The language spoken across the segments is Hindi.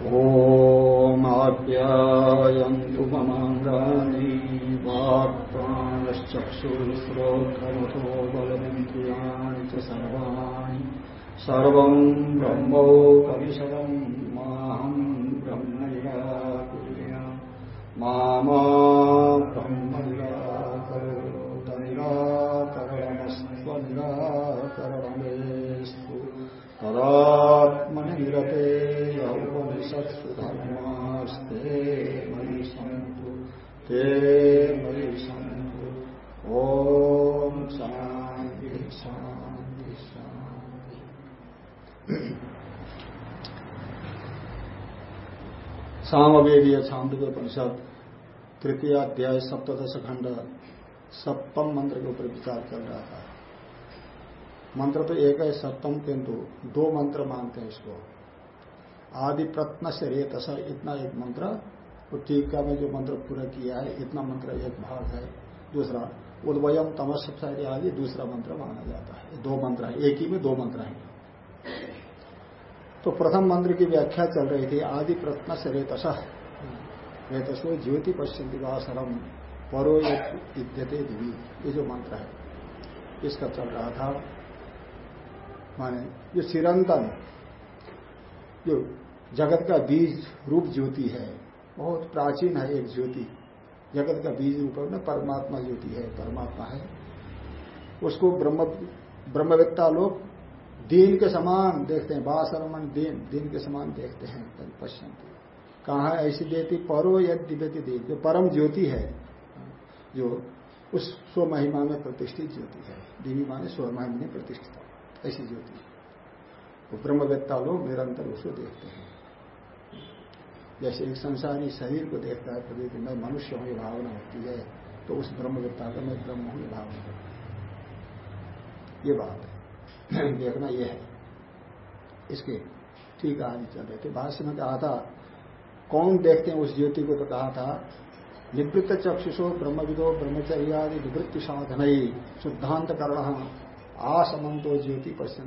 ॐ आप्यायन्तु ममाङ्गानि वाक्प्राणश्चक्षुश्रोत्रमथो बलमिन्द्रियाणि च सर्वाणि। सर्वम् ब्रह्मोपनिषदम् माहम् ब्रह्म निराकुर्य मामा ब्रह्म निराकरोत निराकरणमस्त्वनिराकरणमेस्तु तदात्मनिरते यौपनिषत्सु धर्मास्ते मयि सन्तु ते मयि सन्तु ॐ शान्ति शान्ति शान्ति सामवेदीय परिषद तृतीय अध्याय सप्तश खंड, सप्तम मंत्र के ऊपर विचार चल रहा था मंत्र तो एक है, सप्तम, किंतु दो मंत्र मानते हैं इसको। आदि प्रत्न से रेत इतना एक मंत्र तो टीका में जो मंत्र पूरा किया है, इतना मंत्र एक भाग है, दूसरा उद्वयम तमस्सारी आदि, दूसरा मंत्र माना जाता है। दो मंत्र है, एक ही में दो मंत्र हैं। तो प्रथम मंत्र की व्याख्या चल रही थी, आदि प्रत्न से रेतस रेतसो ज्योति पश्चिम दिवासरम परो विद्यते दिवी। ये जो मंत्र है, इसका चल रहा था। माने जो चिरंतन, जो जगत का बीज रूप ज्योति है, बहुत प्राचीन है एक ज्योति। जगत का बीज रूप में परमात्मा ज्योति है, परमात्मा है। उसको ब्रह्म, ब्रह्मवेत्ता लोग दीन के समान देखते हैं बासरमन दीन, दिन के समान देखते हैं पश्चिम कहा ऐसी देती परो यद दिव्यति दीन जो परम ज्योति है, जो उस स्व महिमा में प्रतिष्ठित ज्योति है दिवी माने स्व महिमा में प्रतिष्ठित ऐसी ज्योति तो ब्रह्मवेत्ता लोग निरंतर उसको देखते हैं। जैसे एक संसारी शरीर को देखता है कभी मैं मनुष्य हूँ भावना होती है तो उस ब्रह्मवेत्ता का मैं ब्रह्म हूँ भावना होती ये बात है। देखना यह है। इसके ठीक आगे चल रहे थे। भाष्य में कहा था कौन देखते हैं उस ज्योति को तो कहा था, निवृत्त चक्षुषो, ब्रह्मविदो, ब्रह्मचर्यादि निवृत्ति साधन ही शुद्धांत करण आसमंतो ज्योति पश्चिम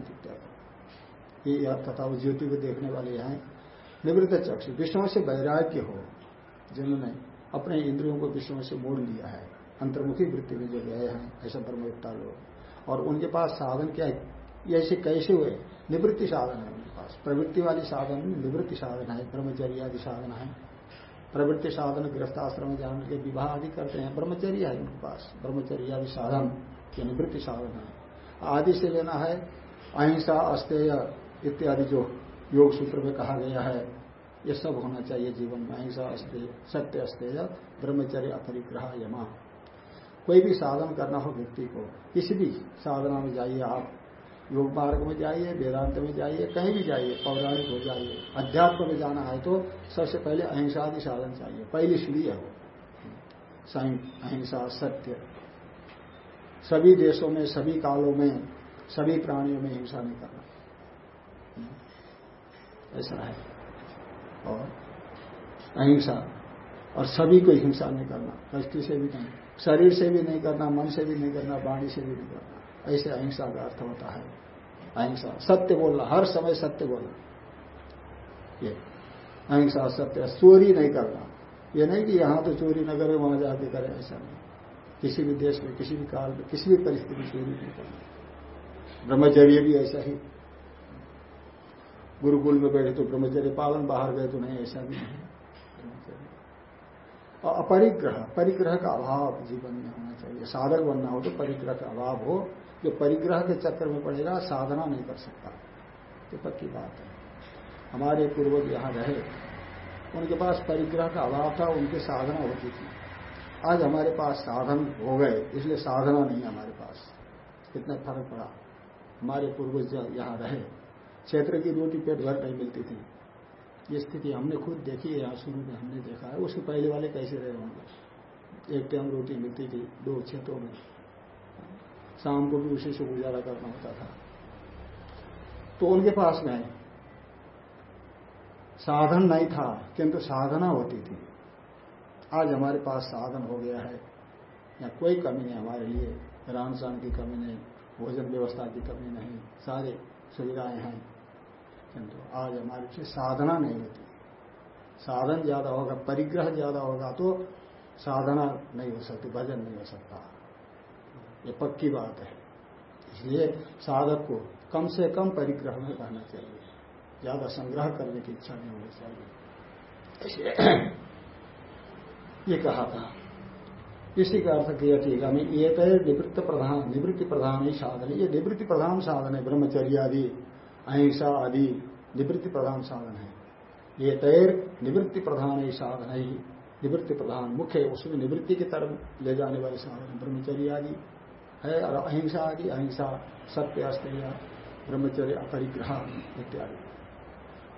ये अर्थ था वो ज्योति को देखने वाले हैं। निवृत्त चक्षु, विष्णु से वैराग्य हो, जिन्होंने अपने इंद्रियों को विष्णु से मोड़ लिया है, अंतर्मुखी वृत्ति में जो गए हैं, ऐसा ब्रह्मविद्ता लोग। और उनके पास साधन क्या ऐसे कैसे हुए? निवृत्ति साधन है। प्रवृत्ति वाली साधन, निवृत्ति साधन है ब्रह्मचर्य आदि साधन है। प्रवृत्ति साधन, गृहस्थाश्रम में के विवाह आदि करते हैं। ब्रह्मचर्य है उनके पास। ब्रह्मचर्य आदि साधन ये निवृत्ति साधन है। आदि से लेना है अहिंसा, अस्तेय इत्यादि जो योग सूत्र में कहा गया है, ये सब होना चाहिए जीवन में। अहिंसा, अस्तेय, सत्य, अस्तेय, ब्रह्मचर्य, अपरिग्रह, यमा। कोई भी साधन करना हो व्यक्ति को, किसी भी साधना में जाइए आप। योग मार्ग में जाइए, वेदांत में जाइए, कहीं भी जाइए, पौराणिक हो जाइए, अध्यात्म में जाना है तो सबसे पहले अहिंसा आदि साधन चाहिए। पहली सीढ़ी है वो। अहिंसा, सत्य। सभी देशों में, सभी कालों में, सभी प्राणियों में हिंसा नहीं करना। ऐसा है। और अहिंसा, और सभी को हिंसा नहीं करना। कष्टि से भी नहीं, शरीर से भी नहीं करना, मन से भी नहीं करना, वाणी से भी नहीं करना। ऐसे अहिंसा का अर्थ होता है। अहिंसा, सत्य बोलना, हर समय सत्य बोलना। ये, अहिंसा, सत्य, चोरी नहीं करना। ये नहीं कि यहाँ तो चोरी न करे, वहाँ जाके करे, ऐसा नहीं। किसी भी देश में, किसी भी काल में, किसी भी परिस्थिति में चोरी नहीं करना। ब्रह्मचर्य भी ऐसा ही। गुरुकुल में बैठे तो ब्रह्मचर्य पालन, बाहर गए तो नहीं, ऐसा भी नहीं अपरिग्रह, परिग्रह का अभाव जीवन में होना चाहिए। साधक बनना हो तो परिग्रह का अभाव हो। जो परिग्रह के चक्कर में पड़ेगा, साधना नहीं कर सकता। ये पक्की बात है। हमारे पूर्वज यहाँ रहे। उनके पास परिग्रह का अभाव था, उनकी साधना होती थी। आज हमारे पास साधन हो गए, इसलिए साधना नहीं हमारे पास। कितना फ़र्क पड़ा। हमारे पूर्वज यहाँ रहे। क्षेत्र की रोटी पेट भर नहीं मिलती थी। ये स्थिति हमने खुद देखी है शुरू में हमने देखा है। उसके पहले वाले कैसे रहे होंगे? एक टाइम रोटी मिलती थी, दो क्षेत्रों में। शाम को भी उसी से गुजारा करना होता था। तो उनके पास में साधन नहीं था, किंतु साधना होती थी। आज हमारे पास साधन हो गया है। या कोई कमी नहीं हमारे लिए। रहन सहन की कमी नहीं, भोजन व्यवस्था की कमी नहीं। सारे सुविधाएँ हैं। किंतु आज हमारे से साधना नहीं होती। साधन ज़्यादा होगा, परिग्रह ज़्यादा होगा तो साधना नहीं हो सकती, भजन नहीं हो सकता। ये पक्की बात है। इसलिए साधक को कम से कम परिग्रह में रहना चाहिए। ज़्यादा संग्रह करने की इच्छा नहीं होनी चाहिए। ये कहा था। इसी का अर्थ किया ठीक हमें ये तो निवृत्त प्रधान, निवृत्ति प्रधान ही साधन ये निवृत्ति प्रधान साधन है ब्रह्मचर्य आदि अहिंसा आदि निवृत्ति प्रधान साधन है। ये तैर निवृत्ति प्रधान ही साधन है। निवृत्ति प्रधान मुख्य उसमें निवृत्ति की तरफ़ ले जाने वाले साधन ब्रह्मचर्य आदि है, और अहिंसा आदि, अहिंसा, सत्य अस्त्य ब्रह्मचर्य, अपरिग्रह इत्यादि।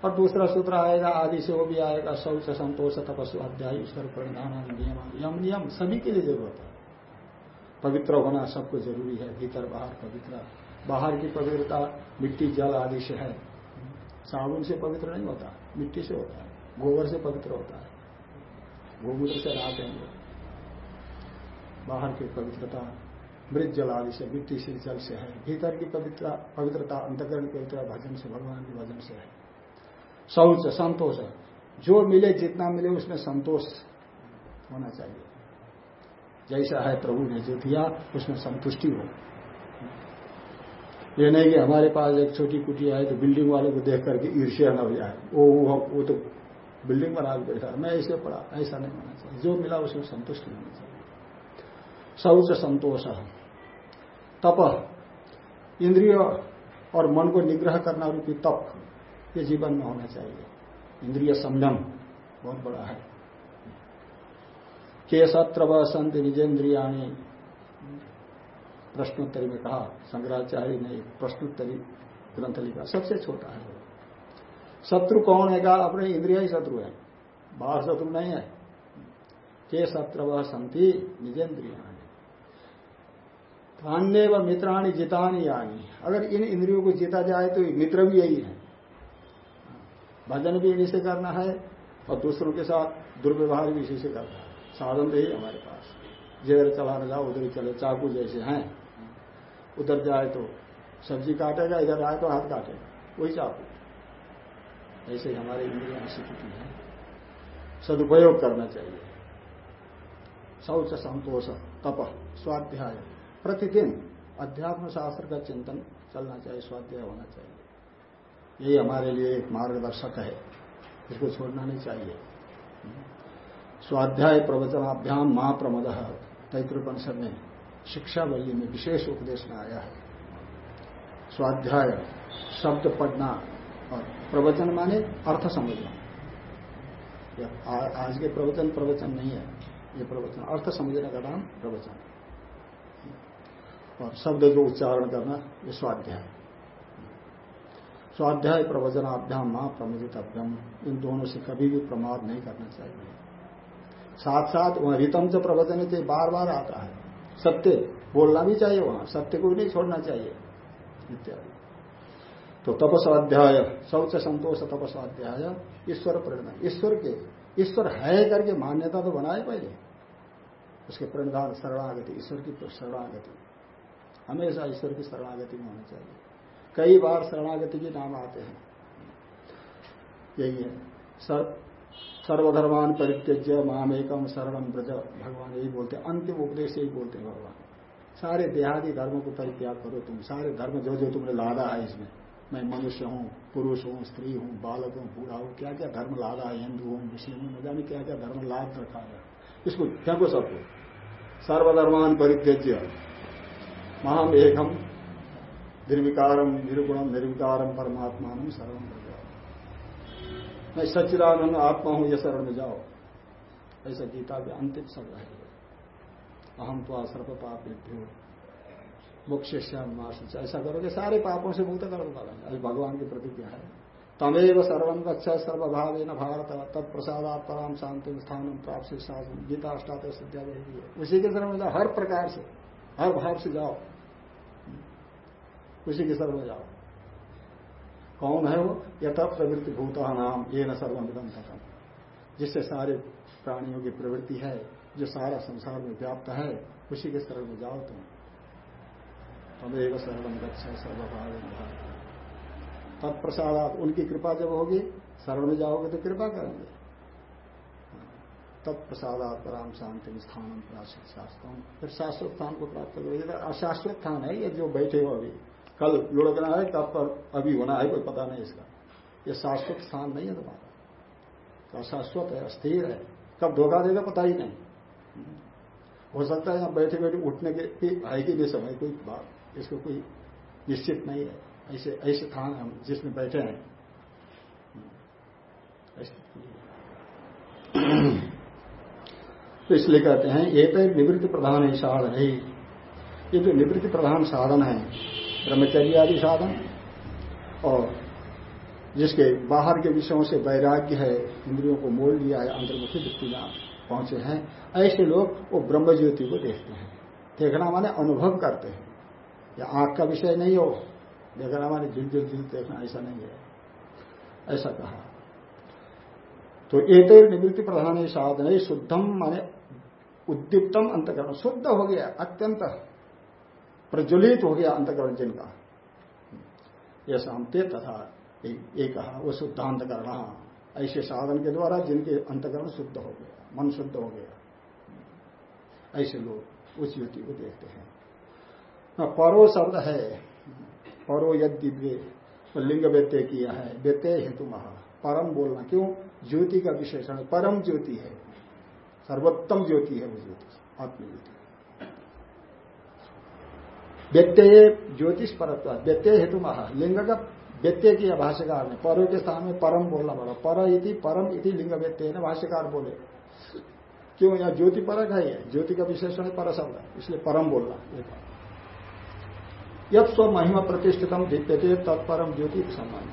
और दूसरा सूत्र आएगा, आदि से वो भी आएगा, शौच, संतोष तपस्व अध्याय, ईश्वर परिणाम नियम, यम, नियम, सभी के लिए ज़रूरत है। पवित्र होना सबको ज़रूरी है, भीतर, बाहर, पवित्र। बाहर की पवित्रता मिट्टी, जल आदि से है। साबुन से पवित्र नहीं होता, मिट्टी से होता है, गोबर से पवित्र होता है। गोमूत्र से रात हैं बाहर की पवित्रता, मृत जल आदि से, मिट्टी से, जल से है। भीतर की पवित्रता पवित्रता, अंतकरण पवित्रता भजन से, भगवान के भजन से है। शौच, संतोष जो मिले, जितना मिले, उसमें संतोष होना चाहिए। जैसा है प्रभु ने जो दिया उसमें संतुष्टि हो। ये नहीं कि हमारे पास एक छोटी कुटिया है तो बिल्डिंग वाले को देख करके ईर्ष्या न हो जाए। वो वो, तो बिल्डिंग बना के बैठा। मैं ऐसे पढ़ा ऐसा नहीं होना चाहिए। जो मिला उसमें संतुष्टि होना चाहिए। शौच संतोष तप। इंद्रिय और मन को निग्रह करना रूपी तप ये जीवन में होना चाहिए। इंद्रिय संयम बहुत बड़ा है। के सत्र व संत निजेन्द्रियाणी प्रश्नोत्तरी में कहा, शंकराचार्य ने प्रश्नोत्तरी ग्रंथ लिखा। सबसे छोटा है शत्रु कौन है? कहा, अपने इंद्रिया ही शत्रु है। बाहर शत्रु नहीं है। के शत्रु व संति? निजेन्द्रिया अन्य व मित्राणी जितानी यानी। अगर इन इंद्रियों को जीता जाए तो मित्र भी यही है। भजन भी इन्हीं से करना है और दूसरों के साथ दुर्व्यवहार भी इसी से करना है। साधन तो ही हमारे पास। जिधर चलाने जाओ, उधर चले, चाकू जैसे हैं। उधर जाए तो सब्ज़ी काटेगा, इधर आए तो हाथ काटेगा। वही चाकू ऐसे हमारे इंद्रिया स्थिति है। सदुपयोग करना चाहिए। शौच, संतोष, तप, स्वाध्याय। प्रतिदिन अध्यात्म शास्त्र का चिंतन चलना चाहिए, स्वाध्याय होना चाहिए। यही हमारे लिए एक मार्गदर्शक है। इसको छोड़ना नहीं चाहिए। स्वाध्याय प्रवचनाभ्याम महाप्रमद तैतृपनिषद में शिक्षा वल्ली में विशेष उपदेश में आया है। स्वाध्याय, शब्द पढ़ना और प्रवचन माने अर्थ समझना। आज के प्रवचन प्रवचन नहीं है, ये प्रवचन, अर्थ समझने का नाम प्रवचन। और शब्द को उच्चारण करना, ये स्वाध्याय। स्वाध्याय प्रवचनाभ्याम, माँ प्रमुदितभ्यम इन दोनों से कभी भी प्रमाद नहीं करना चाहिए। साथ साथ वहाँ रितम जो प्रवचन है बार बार आता है। सत्य बोलना भी चाहिए वहाँ, सत्य को भी नहीं छोड़ना चाहिए। इत्यादि। तो तपस्वाध्याय, शौच संतोष तपस्वाध्याय, ईश्वर प्रेरणा ईश्वर के, ईश्वर है करके मान्यता तो बनाए पहले। उसके प्रणदान शरणागति, ईश्वर की शरणागति। हमेशा ईश्वर की शरणागति में होना चाहिए। कई बार शरणागति के नाम आते हैं। यही है। सर्वधर्मान परित्यज्य महामेकम शरणम ब्रज भगवान यही बोलते अंतिम उपदेश यही बोलते हैं भगवान। सारे देहादि धर्मों को परित्याग करो तुम। सारे धर्म जो जो तुमने लादा है इसमें। मैं मनुष्य हूँ, पुरुष हूँ, स्त्री हूँ, बालक हूँ, बूढ़ा हूँ क्या क्या धर्म लादा है? हिंदू हूँ, मुस्लिम हूँ जाने क्या क्या धर्म लाद रखा है। इसको फेंको सबको। सर्वधर्मान परित्यज्य महाम एकम निर्विकारम निर्गुणम निर्विकारम परमात्मा शरण में मैं सच्चिदानंद आत्मा हूँ यह शरण में जाओ। ऐसा गीता के अंतिम शब्द है। अहम तो सर्व पाप लिप्यो मोक्ष ऐसा करोगे, सारे पापों से मुक्त कर अभी भगवान की प्रतिज्ञा है। तमेव सर्वन गच्छ सर्वभाव न भारत तत्प्रसादात पराम शांति स्थान प्राप्त शासन गीता अष्टात सिद्धा उसी के शरण में जाओ। हर प्रकार से, हर भाव से जाओ। उसी के सर्व जाओ। कौन है वो? यथ प्रवृत्ति भूता नाम, ये न सर्वमिदम थकम जिससे सारे प्राणियों की प्रवृत्ति है, जो सारा संसार में व्याप्त है, उसी के शरण में जाओ तुम। तमेव सर्वम गच्छ सर्वभाव तत्प्रसाद उनकी कृपा जब होगी, शरण में जाओगे तो कृपा करेंगे। तत्प्रसादात पराम शांति स्थान प्राशित शास्त्र। फिर शाश्वत स्थान को प्राप्त करो ये अशाश्वत स्थान है, ये जो बैठे हो अभी। कल लुढ़कना है तब पर अभी होना है, कोई पता नहीं इसका। ये शाश्वत स्थान नहीं है तुम्हारा। शाश्वत है, अस्थिर है। कब धोखा देगा पता ही नहीं। हो सकता है यहाँ बैठे बैठे उठने के आएगी भी समय, कोई बात, इसको कोई निश्चित नहीं है। ऐसे ऐसे स्थान हम जिसमें बैठे हैं। तो इसलिए कहते हैं एक तो निवृत्ति प्रधान ही साधन है। ये जो निवृत्ति प्रधान साधन है ब्रह्मचर्य आदि साधन। और जिसके बाहर के विषयों से वैराग्य है, इंद्रियों को मोल लिया है, अंतर्मुखी वृत्ति में पहुँचे हैं, ऐसे लोग वो ब्रह्म ज्योति को देखते हैं। देखना माने अनुभव करते हैं। या आँख का विषय नहीं हो, देखना माने जिल जिल जिल देखना, ऐसा नहीं है। ऐसा कहा। तो एक निवृत्ति प्रधान साधन शुद्धम माने उद्दीप्तम अंतकरण। शुद्ध हो गया, अत्यंत। प्रज्वलित हो गया अंतकरण जिनका यह शांति तथा एक कहा वो शुद्धांतकरण ऐसे साधन के द्वारा जिनके अंतकरण शुद्ध हो गया मन शुद्ध हो गया ऐसे लोग उस युति को देखते हैं। हाँ, परो शब्द है। परो यद तो लिंग व्यत्यय किया है व्यत्यय हेतु महा। परम बोलना क्यों? ज्योति का विशेषण परम ज्योति है। सर्वोत्तम ज्योति है वो ज्योति आत्मज्योति। व्यत्यय ज्योतिष परत्व, व्यत्यय हेतु महा लिंग का व्यत्यय किया भाष्यकार ने, परो के स्थान में परम बोलना पड़ा। पर इति, परम इति लिंग व्यत्यय ने भाष्यकार बोले। क्यों? यहाँ ज्योति परक है ज्योति का विशेषण है पर शब्द, इसलिए परम बोलना यद स्व महिमा प्रतिष्ठितम दिव्यते तत्परम ज्योति सम्मान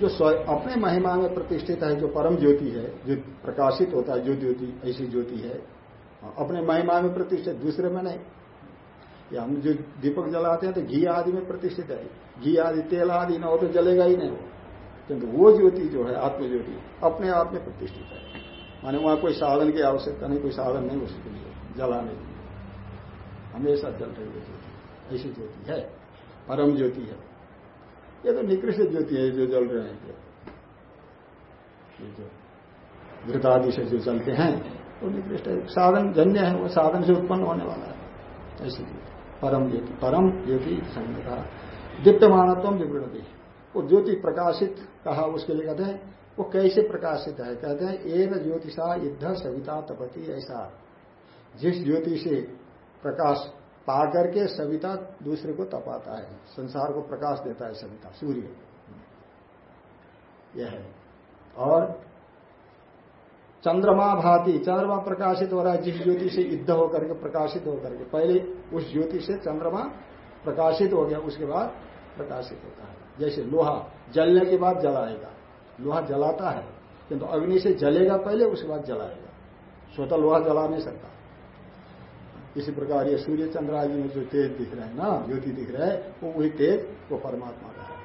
जो स्व, अपने महिमा में प्रतिष्ठित है, जो परम ज्योति है, जो प्रकाशित होता है, जो ज्योति, ऐसी ज्योति है, अपने महिमा में प्रतिष्ठित, दूसरे में नहीं। या हम जो दीपक जलाते हैं तो घी आदि में प्रतिष्ठित है। घी आदि, तेल आदि ना हो तो जलेगा ही नहीं। किंतु वो ज्योति जो है, आत्मज्योति, अपने आप में प्रतिष्ठित है। माने वहाँ कोई साधन की आवश्यकता नहीं, कोई साधन नहीं उसके लिए जलाने के लिए। हमेशा जल रही है ज्योति। ऐसी ज्योति है। परम ज्योति है। ये तो निकृष्ट ज्योति है, जो जल रहे हैं। जो घृतादि से जो चलते हैं, वो निकृष्ट है। साधन जन्य है, वो साधन से उत्पन्न होने वाला है। ऐसी परम ज्योति परम ज्योति संहिता दीप्यमानत्व विवृणती। वो ज्योति प्रकाशित, कहा उसके लिए कहते हैं, वो कैसे प्रकाशित है? कहते हैं एक ज्योतिषा युद्ध सविता तपति, ऐसा। जिस ज्योति से प्रकाश पा करके सविता दूसरे को तपाता है, संसार को प्रकाश देता है सविता, सूर्य। यह है। और चंद्रमा भाती, चंद्रमा प्रकाशित हो रहा है, जिस ज्योति से युद्ध होकर के प्रकाशित होकर के, पहले उस ज्योति से चंद्रमा प्रकाशित हो गया, उसके बाद प्रकाशित होता है। जैसे लोहा जलने के बाद जलाएगा, लोहा जलाता है, किंतु अग्नि से जलेगा पहले, उसके बाद जलाएगा। स्वतः लोहा जला नहीं सकता। इसी प्रकार ये सूर्य चंद्र आदि में जो तेज दिख रहे हैं ना, ज्योति दिख रहा है, वो वही तेज, वो परमात्मा का है।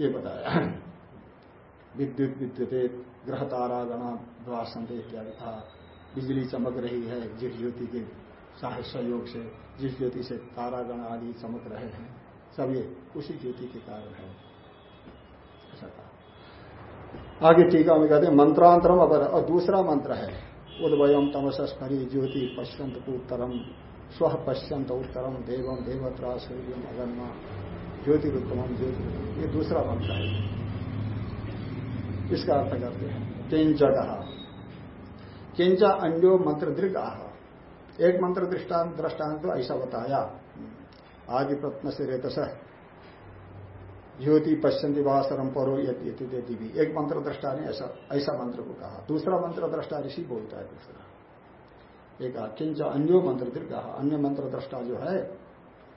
ये बताया। विद्युत विद्युत ग्रह तारा गणा द्वासंत इत्यादि था बिजली चमक रही है जिस ज्योति के सहयोग से, जिस ज्योति से तारागण आदि चमक रहे हैं, सब ये उसी ज्योति के कारण है। ऐसा आगे टीका में कहते हैं, मंत्रांतरम अगर और दूसरा मंत्र है उद्वयम तमसस्मरी ज्योति पश्यंत उत्तरम स्व पश्यंत उत्तरम देवम देवत्रा सूर्यम अगन्मा। ज्योतिरुत्तम ज्योति ये दूसरा मंत्र है। इसका अर्थ करते हैं किंच कहा किंचा अन्यो मंत्र दृग आह एक मंत्र दृष्टांत दृष्टांत तो ऐसा बताया। आदि प्रत्न से रेतस ज्योति पश्चिम वासरम परो यति दिवी। एक मंत्र दृष्टा ने ऐसा ऐसा मंत्र को कहा। दूसरा मंत्र दृष्टा ऋषि बोलता है दूसरा। एक किंच अन्यो मंत्र कहा अन्य मंत्र दृष्टा जो है,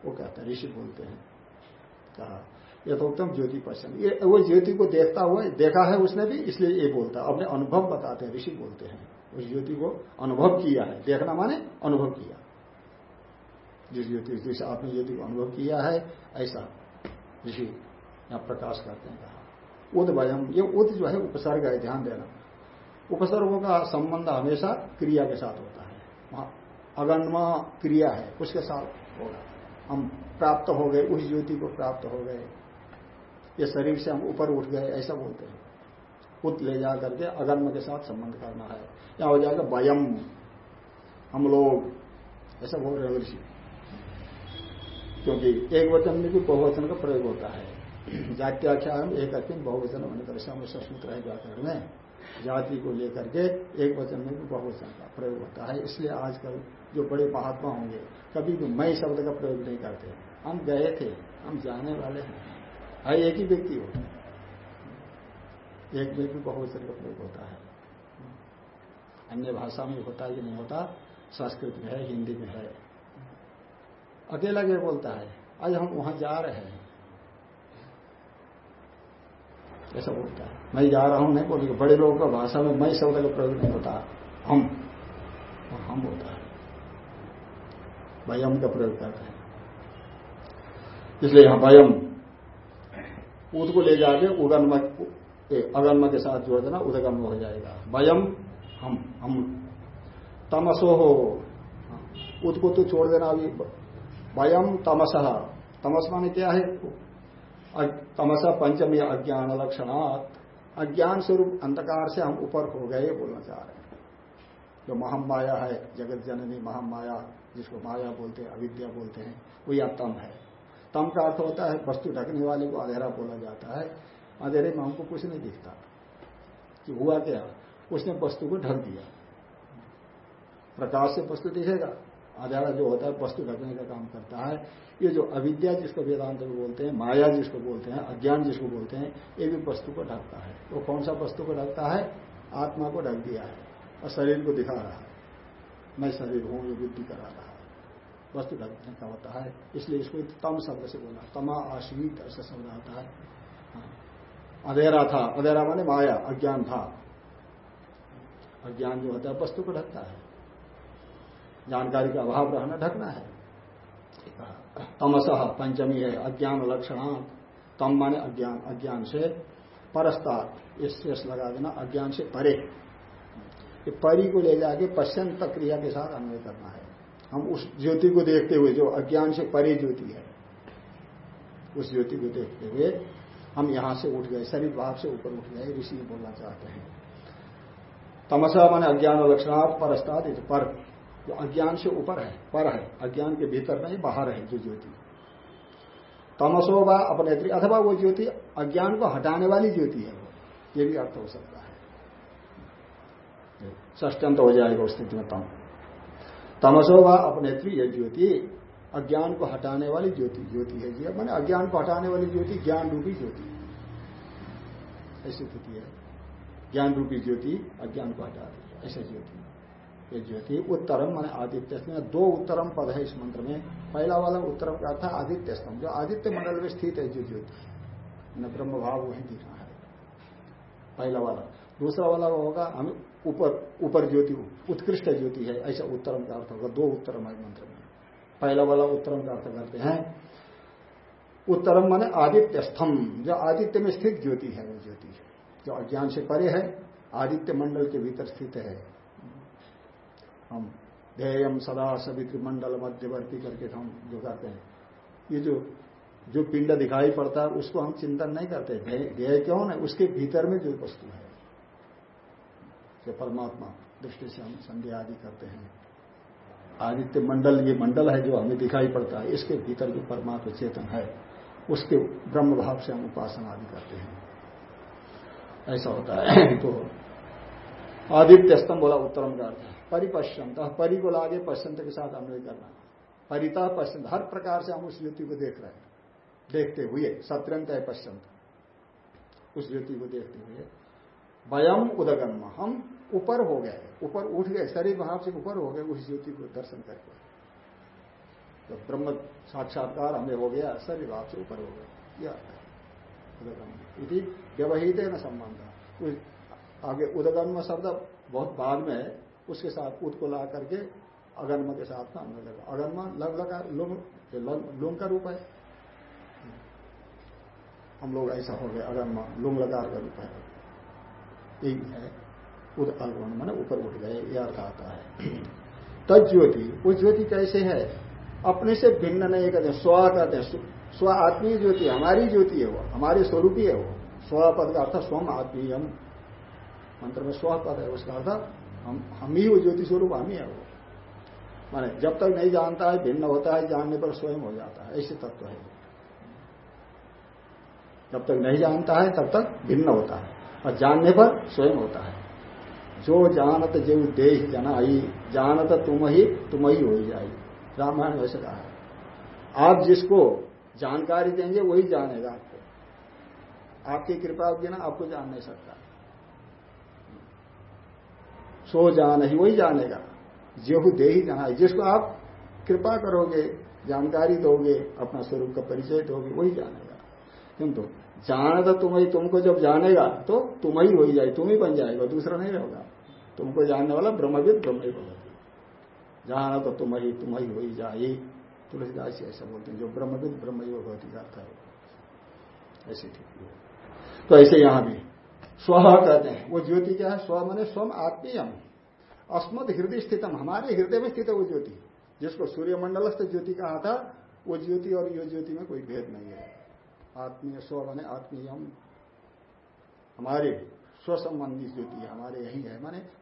वो कहते हैं, ऋषि बोलते हैं। कहा यथोक्तम ज्योति पश्चिम ये, वो ज्योति को देखता हुआ, देखा है उसने भी, इसलिए ये बोलता है। अपने अनुभव बताते हैं, ऋषि बोलते हैं। उस ज्योति को अनुभव किया है। देखना माने अनुभव किया। जिस ज्योति जिस आपने ज्योति को अनुभव किया है, ऐसा ऋषि यहाँ प्रकाश करते हैं कहा। उद वयम, ये उद जो है, उपसर्ग है, ध्यान देना। उपसर्गों का संबंध हमेशा क्रिया के साथ होता है। वहाँ क्रिया है, उसके साथ होगा। हम प्राप्त हो गए, उस ज्योति को प्राप्त हो गए। ये शरीर से हम ऊपर उठ गए, ऐसा बोलते हैं। उत ले जा करके अगर्म के साथ संबंध करना है। या हो जाएगा? वयम। हम लोग, ऐसा बोल रहे ऋषि। क्योंकि एक वचन में भी बहुवचन का प्रयोग होता है। जात्याख्या एक अत्यंत बहुवचन होने पर समस्या सूत्र है व्याकरण में। जाति को लेकर के एक वचन में भी बहुवचन का प्रयोग होता है। इसलिए आजकल जो बड़े महात्मा होंगे, कभी भी मैं शब्द का प्रयोग नहीं करते। हम गए थे, हम जाने वाले हैं। है, एक ही व्यक्ति हो। एक भी बहुवचन का प्रयोग होता है। अन्य भाषा में होता है कि नहीं होता? संस्कृत में है, हिंदी में है। अकेला क्या बोलता है? आज हम वहाँ जा रहे हैं। ऐसा बोलता है। मैं जा रहा हूँ नहीं बोलेंगे बड़े लोगों का भाषा में मैं शब्द का प्रयोग नहीं होता। हम हम होता है। वयम का प्रयोग करते हैं। इसलिए यहाँ वयम ऊद को ले जाके उगन्म अगन्म के साथ जोड़ देना उदगन्म हो जाएगा। वयम हम हम। तमसो हो। उद को तो छोड़ देना अभी। वयम तमस। तमस माने क्या है? तमसा पंचमी अज्ञान लक्षणात्। अज्ञान स्वरूप अंधकार से हम ऊपर हो गए, बोलना चाह रहे हैं। जो महामाया है, जगत जननी महामाया जिसको माया बोलते हैं, अविद्या बोलते हैं, वो या तम है। तम का अर्थ होता है, वस्तु ढकने वाले को अंधेरा बोला जाता है। अंधेरे में हमको कुछ नहीं दिखता। कि हुआ क्या? उसने वस्तु को ढक दिया। प्रकाश से वस्तु दिखेगा। अंधेरा जो होता है, वस्तु ढकने का काम करता है। ये जो अविद्या जिसको वेदांत में बोलते हैं, माया जिसको बोलते हैं, अज्ञान जिसको बोलते हैं, ये भी वस्तु को ढकता है। वो कौन सा वस्तु को ढकता है? आत्मा को ढक दिया है और शरीर को दिखा रहा है। मैं शरीर हूँ, ये बुद्धि करा रहा है। वस्तु ढकने का होता है, इसलिए इसको तम शब्द से बोला तमा आशीत ऐसा शब्द आता है। हाँ। अधेरा था, अधेरा माने माया, अज्ञान था। अज्ञान जो होता है, वस्तु को ढकता है। जानकारी का अभाव रहना, ढकना है। तमस, पंचमी है, अज्ञान लक्षण तम माने अज्ञान अज्ञान से परस्तार शेष लगा देना, अज्ञान से परे। परी को ले जाके पश्चिम क्रिया के साथ अन्वय करना है। हम उस ज्योति को देखते हुए, जो अज्ञान से परे ज्योति है, उस ज्योति को देखते हुए हम यहाँ से उठ गए, शरीर भाव से ऊपर उठ गए, ऋषि बोलना चाहते हैं। तमसा माने अज्ञान लक्षणार्थ परस्ताद पर, जो अज्ञान से ऊपर है, पर है, अज्ञान के भीतर नहीं, बाहर है जो ज्योति। तमसो व अपनेत्री, अथवा वो ज्योति अज्ञान को हटाने वाली ज्योति है वो ये भी अर्थ हो सकता है। ष्टंत हो जाएगा उस स्थिति में तम। तमसो व अपनेत्री ये ज्योति, अज्ञान को हटाने वाली ज्योति ज्योति है जी। मैंने अज्ञान को हटाने वाली ज्योति ज्ञान रूपी ज्योति। ऐसी स्थिति है। ज्ञान रूपी ज्योति अज्ञान को हटा दी ऐसी ज्योति। ये ज्योति उत्तरम माने आदित्य दो उत्तरम पद है इस मंत्र में। पहला वाला उत्तरम का था? आदित्य स्तंभ। जो आदित्य मंडल में स्थित है, जो ज्योति न ब्रह्म भाव वही दिखना है। पहला वाला। दूसरा वाला होगा ऊपर ऊपर ज्योति, उत्कृष्ट ज्योति है, ऐसा उत्तरम का अर्थ होगा, दो उत्तरम है मंत्र में। पहला वाला उत्तरम का अर्थ करते हैं। उत्तरम माने आदित्य स्तंभ जो आदित्य में स्थित ज्योति है, वो ज्योति जो अज्ञान से परे है, आदित्य मंडल के भीतर स्थित है। हम ध्येयम सदा सवित्र मंडल मध्यवर्ती करके हम जो करते हैं। ये जो जो पिंड दिखाई पड़ता है, उसको हम चिंतन नहीं करते। क्यों? ना उसके भीतर में जो वस्तु है। जो परमात्मा दृष्टि से हम संध्या आदि करते हैं। आदित्य मंडल, ये मंडल है जो हमें दिखाई पड़ता है। इसके भीतर जो परमात्मा चेतन है, उसके ब्रह्म भाव से हम उपासना आदि करते हैं। ऐसा होता है। तो आदित्य स्तंभ बोला उत्तरम का अर्थ परिपश्यंत, परि को लागे पश्चंत के साथ अन्वय करना। परिता पश्चंत हर प्रकार से हम उस ज्योति को देख रहे हैं। देखते हुए, सत्यंत है पश्चंत उस ज्योति को देखते हुए, वयम उदगम हम ऊपर हो गए, ऊपर उठ गए, शरीर भाव से ऊपर हो गए, उस ज्योति को दर्शन करके। तो ब्रह्म साक्षात्कार हमें हो गया, शरीर भाव से ऊपर हो गए यह व्यवहित है। न संबंध। आगे उदगम शब्द बहुत बाद में है, उसके साथ उद को ला करके अगन्म के साथ में अन्वय लगा। अगन्म लग लगा, लुंग लुंग का रूप है। हम लोग ऐसा हो गए, अगन्म लुंग लकार का रूप है। यही है। अगन मैंने ऊपर उठ गए, यह अर्थ आता है। तज ज्योति उस ज्योति कैसे है? अपने से भिन्न नहीं कहते स्व कहते हैं स्व आत्मीय ज्योति, हमारी ज्योति है वो, हमारे स्वरूपी है वो। स्व पद का अर्थ स्वम आत्मीय मंत्र में स्व पद है, उसका अर्थ हम हम ही वो ज्योति स्वरूप, हम ही है वो। माने जब तक नहीं जानता है, भिन्न होता है, जानने पर स्वयं हो जाता है, ऐसे तत्व है। जब तक नहीं जानता है, तब तक भिन्न होता है, और जानने पर स्वयं होता है। जो जानत जो देह जनाई, जानत तुम ही तुम ही हो जाए रामायण वैसे कहा है। आप जिसको जानकारी देंगे, वही जानेगा आपको। आपकी कृपा होगी ना, आपको जान नहीं सकता। सो जान ही वही जानेगा। जेहू दे ही जाना जिसको आप कृपा करोगे, जानकारी दोगे, अपना स्वरूप का परिचय दोगे, वही जानेगा। किंतु जाना तो तुम ही तुमको जब जानेगा तो तुम हो ही जाए तुम ही बन जाएगा, दूसरा नहीं रहेगा तुमको जानने वाला ब्रह्मविद ब्रह्म ही होगा। जाना तो तुम ही तुम ही हो ही जाए। तुलसीदास ऐसा बोलते हैं, जो ब्रह्मविद ब्रह्म ही भगवती का अर्थ है। ऐसे ठीक तो ऐसे यहाँ भी। स्व कहते हैं, वो ज्योति क्या है? स्व मैंने स्वम आत्मीय अस्मद हृदय स्थितम। हमारे हृदय में स्थित है वो ज्योति। जिसको सूर्यमंडलस्थ ज्योति कहा था, वो ज्योति और यो ज्योति में कोई भेद नहीं है। आत्मीय स्व माने आत्मीय हमारे स्वसंबंधी ज्योति हमारे यही है। माने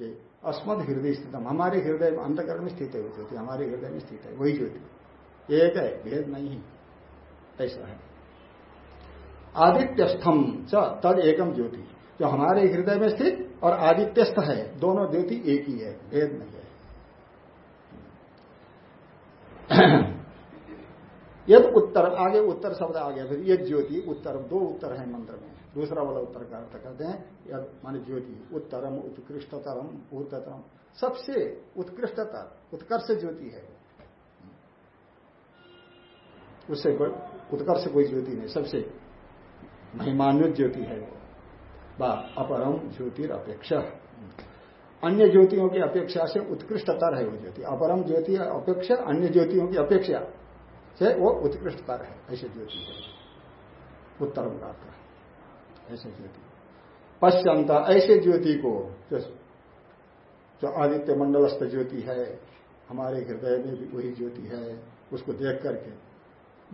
ये अस्मद हृदय स्थितम। हमारे हृदय में अंतकरण में स्थित है, वो ज्योति। हमारे हृदय में स्थित है, वही ज्योति। एक है, भेद नहीं ऐसा है। आदित्यस्थम च तद एकम ज्योति, जो हमारे हृदय में स्थित और आदित्यस्थ है। दोनों ज्योति एक ही है, भेद नहीं है। यद उत्तर, आगे उत्तर शब्द आ गया, फिर एक ज्योति, उत्तर, दो उत्तर है मंत्र में। दूसरा वाला उत्तर का अर्थ करते हैं मान ज्योति, उत्तरम उत्कृष्टतरम ऊर्ततरम सबसे उत्कृष्टतर उत्कर्ष ज्योति है। उससे कोई उत्कर्ष कोई ज्योति नहीं, सबसे महिमान्वित ज्योति है वो। अपरम ज्योतिरपेक्षा अन्य ज्योतियों की अपेक्षा से उत्कृष्टतर है वो ज्योति। अपरम ज्योति अपेक्षा, अन्य ज्योतियों की अपेक्षा से वो उत्कृष्टतर है, ऐसे ज्योति है। उत्तरम का ऐसे ज्योति। पश्चंता ऐसे ज्योति को जो, जो आदित्य मंडलस्थ ज्योति है हमारे हृदय में भी वही ज्योति है उसको देख करके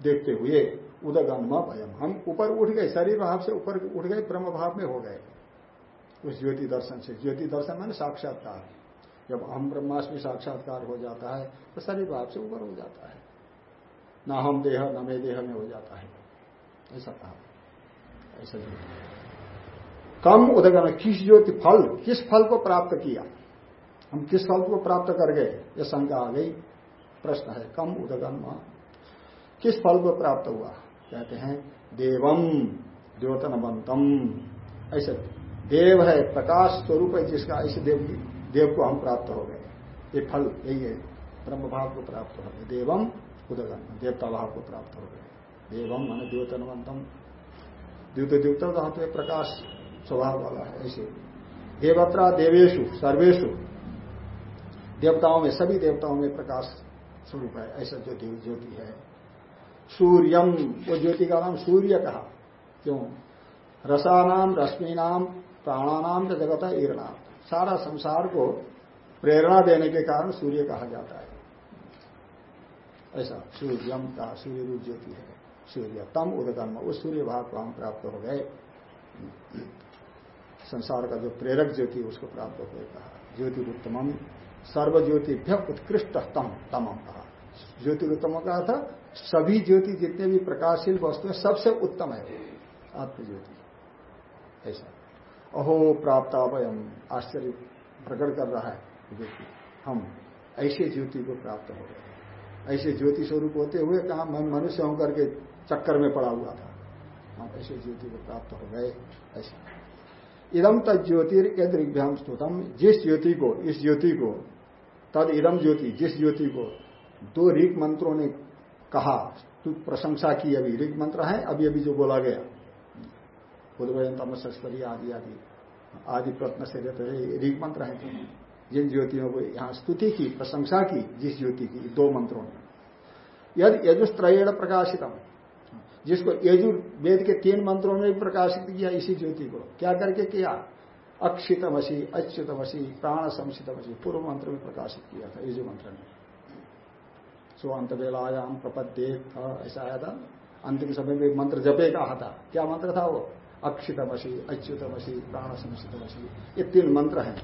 देखते हुए उदगन्म भयम। हम ऊपर उठ गए शरीर भाव से ऊपर उठ गए ब्रह्म भाव में हो गए। उस ज्योति दर्शन से। ज्योति दर्शन मैंने साक्षात्कार। जब हम ब्रह्मास्मि साक्षात्कार हो जाता है तो शरीर भाव से ऊपर हो जाता है। ना हम देह न मे देह में हो जाता है। ऐसा कहा। कम उदगम किस ज्योति फल, किस फल को प्राप्त किया? हम किस फल को प्राप्त कर गए? यह शंका आ गई। प्रश्न है, कम उदगम किस फल को प्राप्त हुआ? कहते हैं, देवम, द्योतनवंतम। ऐसे, देव है, प्रकाश स्वरूप है जिसका ऐसे देव देव को हम प्राप्त हो गए। ये फल, यही है, ब्रह्म भाव को प्राप्त हो गए। देवम उदगन देवता भाव को प्राप्त हो गए। देवम मान द्योतनवंतम। द्युत द्युत धातु प्रकाश स्वभाव वाला है, ऐसे। देवत्रा देवेशु सर्वेशु देवताओं में, सभी देवताओं में प्रकाश स्वरूप है, ऐसा जो ज्योति है। सूर्यम वो ज्योति का नाम सूर्य कहा, क्यों? रसानाम रश्मिनाम प्राणानाम का जगत है ईरनाम सारा संसार को प्रेरणा देने के कारण सूर्य कहा जाता है। ऐसा सूर्यम का सूर्य रूप ज्योति है। सूर्य तम उदगम। उस सूर्य भाव को हम प्राप्त हो गए। संसार का जो प्रेरक ज्योति, उसको प्राप्त हो गए कहा। ज्योतिरुत्तम उत्कृष्ट तम तमम कहा। ज्योतिरुत्तम का था, सभी ज्योति जितने भी प्रकाशशील वस्तु है, सबसे उत्तम है आत्मज्योति। ऐसा। अहो प्राप्त अभयम आश्चर्य प्रकट कर रहा है व्यक्ति हम ऐसे ज्योति को प्राप्त हो गए। ऐसे ज्योति स्वरूप होते हुए कहा मनुष्य होकर के चक्कर में पड़ा हुआ था। हम ऐसे ज्योति को प्राप्त हो गए, ऐसा। इदम तद ज्योतिर्यदृभ्याम स्तुतम। जिस ज्योति को, इस ज्योति को, तद इदम ज्योति, जिस ज्योति को, दो ऋग मंत्रों ने कहा, तू प्रशंसा की अभी। ऋग मंत्र है, अभी अभी जो बोला गया। तमस्करी आदि आदि आदि प्रत्न से रहते ऋग मंत्र है। जिन ज्योतियों को यहाँ स्तुति की, प्रशंसा की, जिस ज्योति की, दो मंत्रों ने। यद यजुस्त्रयण प्रकाशितम। जिसको यजु वेद के तीन मंत्रों ने प्रकाशित किया इसी ज्योति को। क्या करके किया? अक्षितमसी, अच्युतमसी प्राण संसितमसी पूर्व मंत्र में प्रकाशित किया था यजु मंत्र ने सो अंत वेलायाम प्रपद्ये ऐसा आया था। अंतिम समय में मंत्र जपे कहा था। क्या मंत्र था वो? अक्षितमसी, अच्युतमसी प्राण संसितमसी ये तीन मंत्र हैं।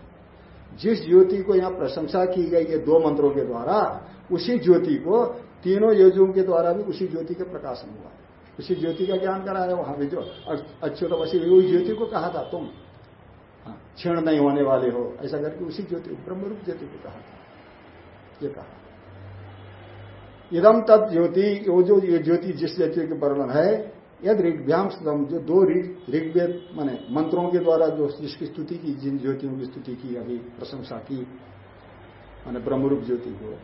जिस ज्योति को यहाँ प्रशंसा की गई है दो मंत्रों के द्वारा, उसी ज्योति को, तीनों योजुओं के द्वारा भी उसी ज्योति का प्रकाशन हुआ। उसी ज्योति का ज्ञान कराया वहाँ भी जो अच्युतमसी वही ज्योति को कहा था तुम। हाँ, क्षीण नहीं होने वाले हो ऐसा करके उसी ज्योति ब्रह्मरूप ज्योति को कहा था। ये कहा। इदम तत् ज्योति वो जो ये ज्योति जिस ज्योति के वर्णन है यद ऋग्भ्याम जो दो ऋग्वेद माने मंत्रों के द्वारा जो जिसकी स्तुति की जिन ज्योतियों की स्तुति की अभी प्रशंसा की माने ब्रह्मरूप ज्योति को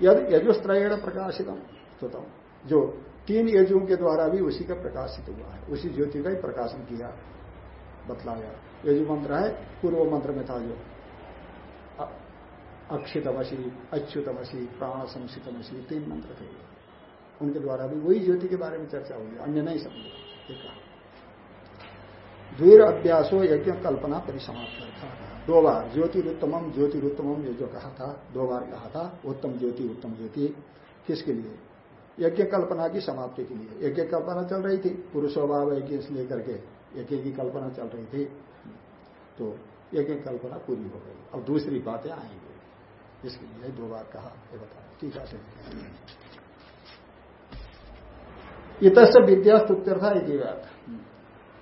यद यजुस्त्रयण प्रकाशितम स्तुतम जो तीन यजुओं के द्वारा भी उसी का प्रकाशित हुआ है। उसी ज्योति का ही प्रकाशन किया, बतलाया। यजु मंत्र है, पूर्व मंत्र में था जो। अक्षितमसी, अच्युतमसी प्राण संसितमसी तीन मंत्र थे। उनके द्वारा भी वही ज्योति के बारे में चर्चा हुई, अन्य नहीं समझे। द्वीर अभ्यासो यज्ञ कल्पना परिसमाप्त। था दो बार, ज्योतिरुत्तमम ज्योतिरुत्तमम, ये जो कहा था, दो बार कहा था, उत्तम ज्योति उत्तम ज्योति, किसके लिए? यज्ञ कल्पना की समाप्ति के लिए। यज्ञ कल्पना चल रही थी पुरुषोभाव यज्ञ से लेकर के यज्ञ की कल्पना चल रही थी। तो यज्ञ कल्पना पूरी हो गई। अब दूसरी बातें आएँगी। इसके लिए दो बार कहा, ये बता ठीक है इत विद्या स्तुत्यर्था बात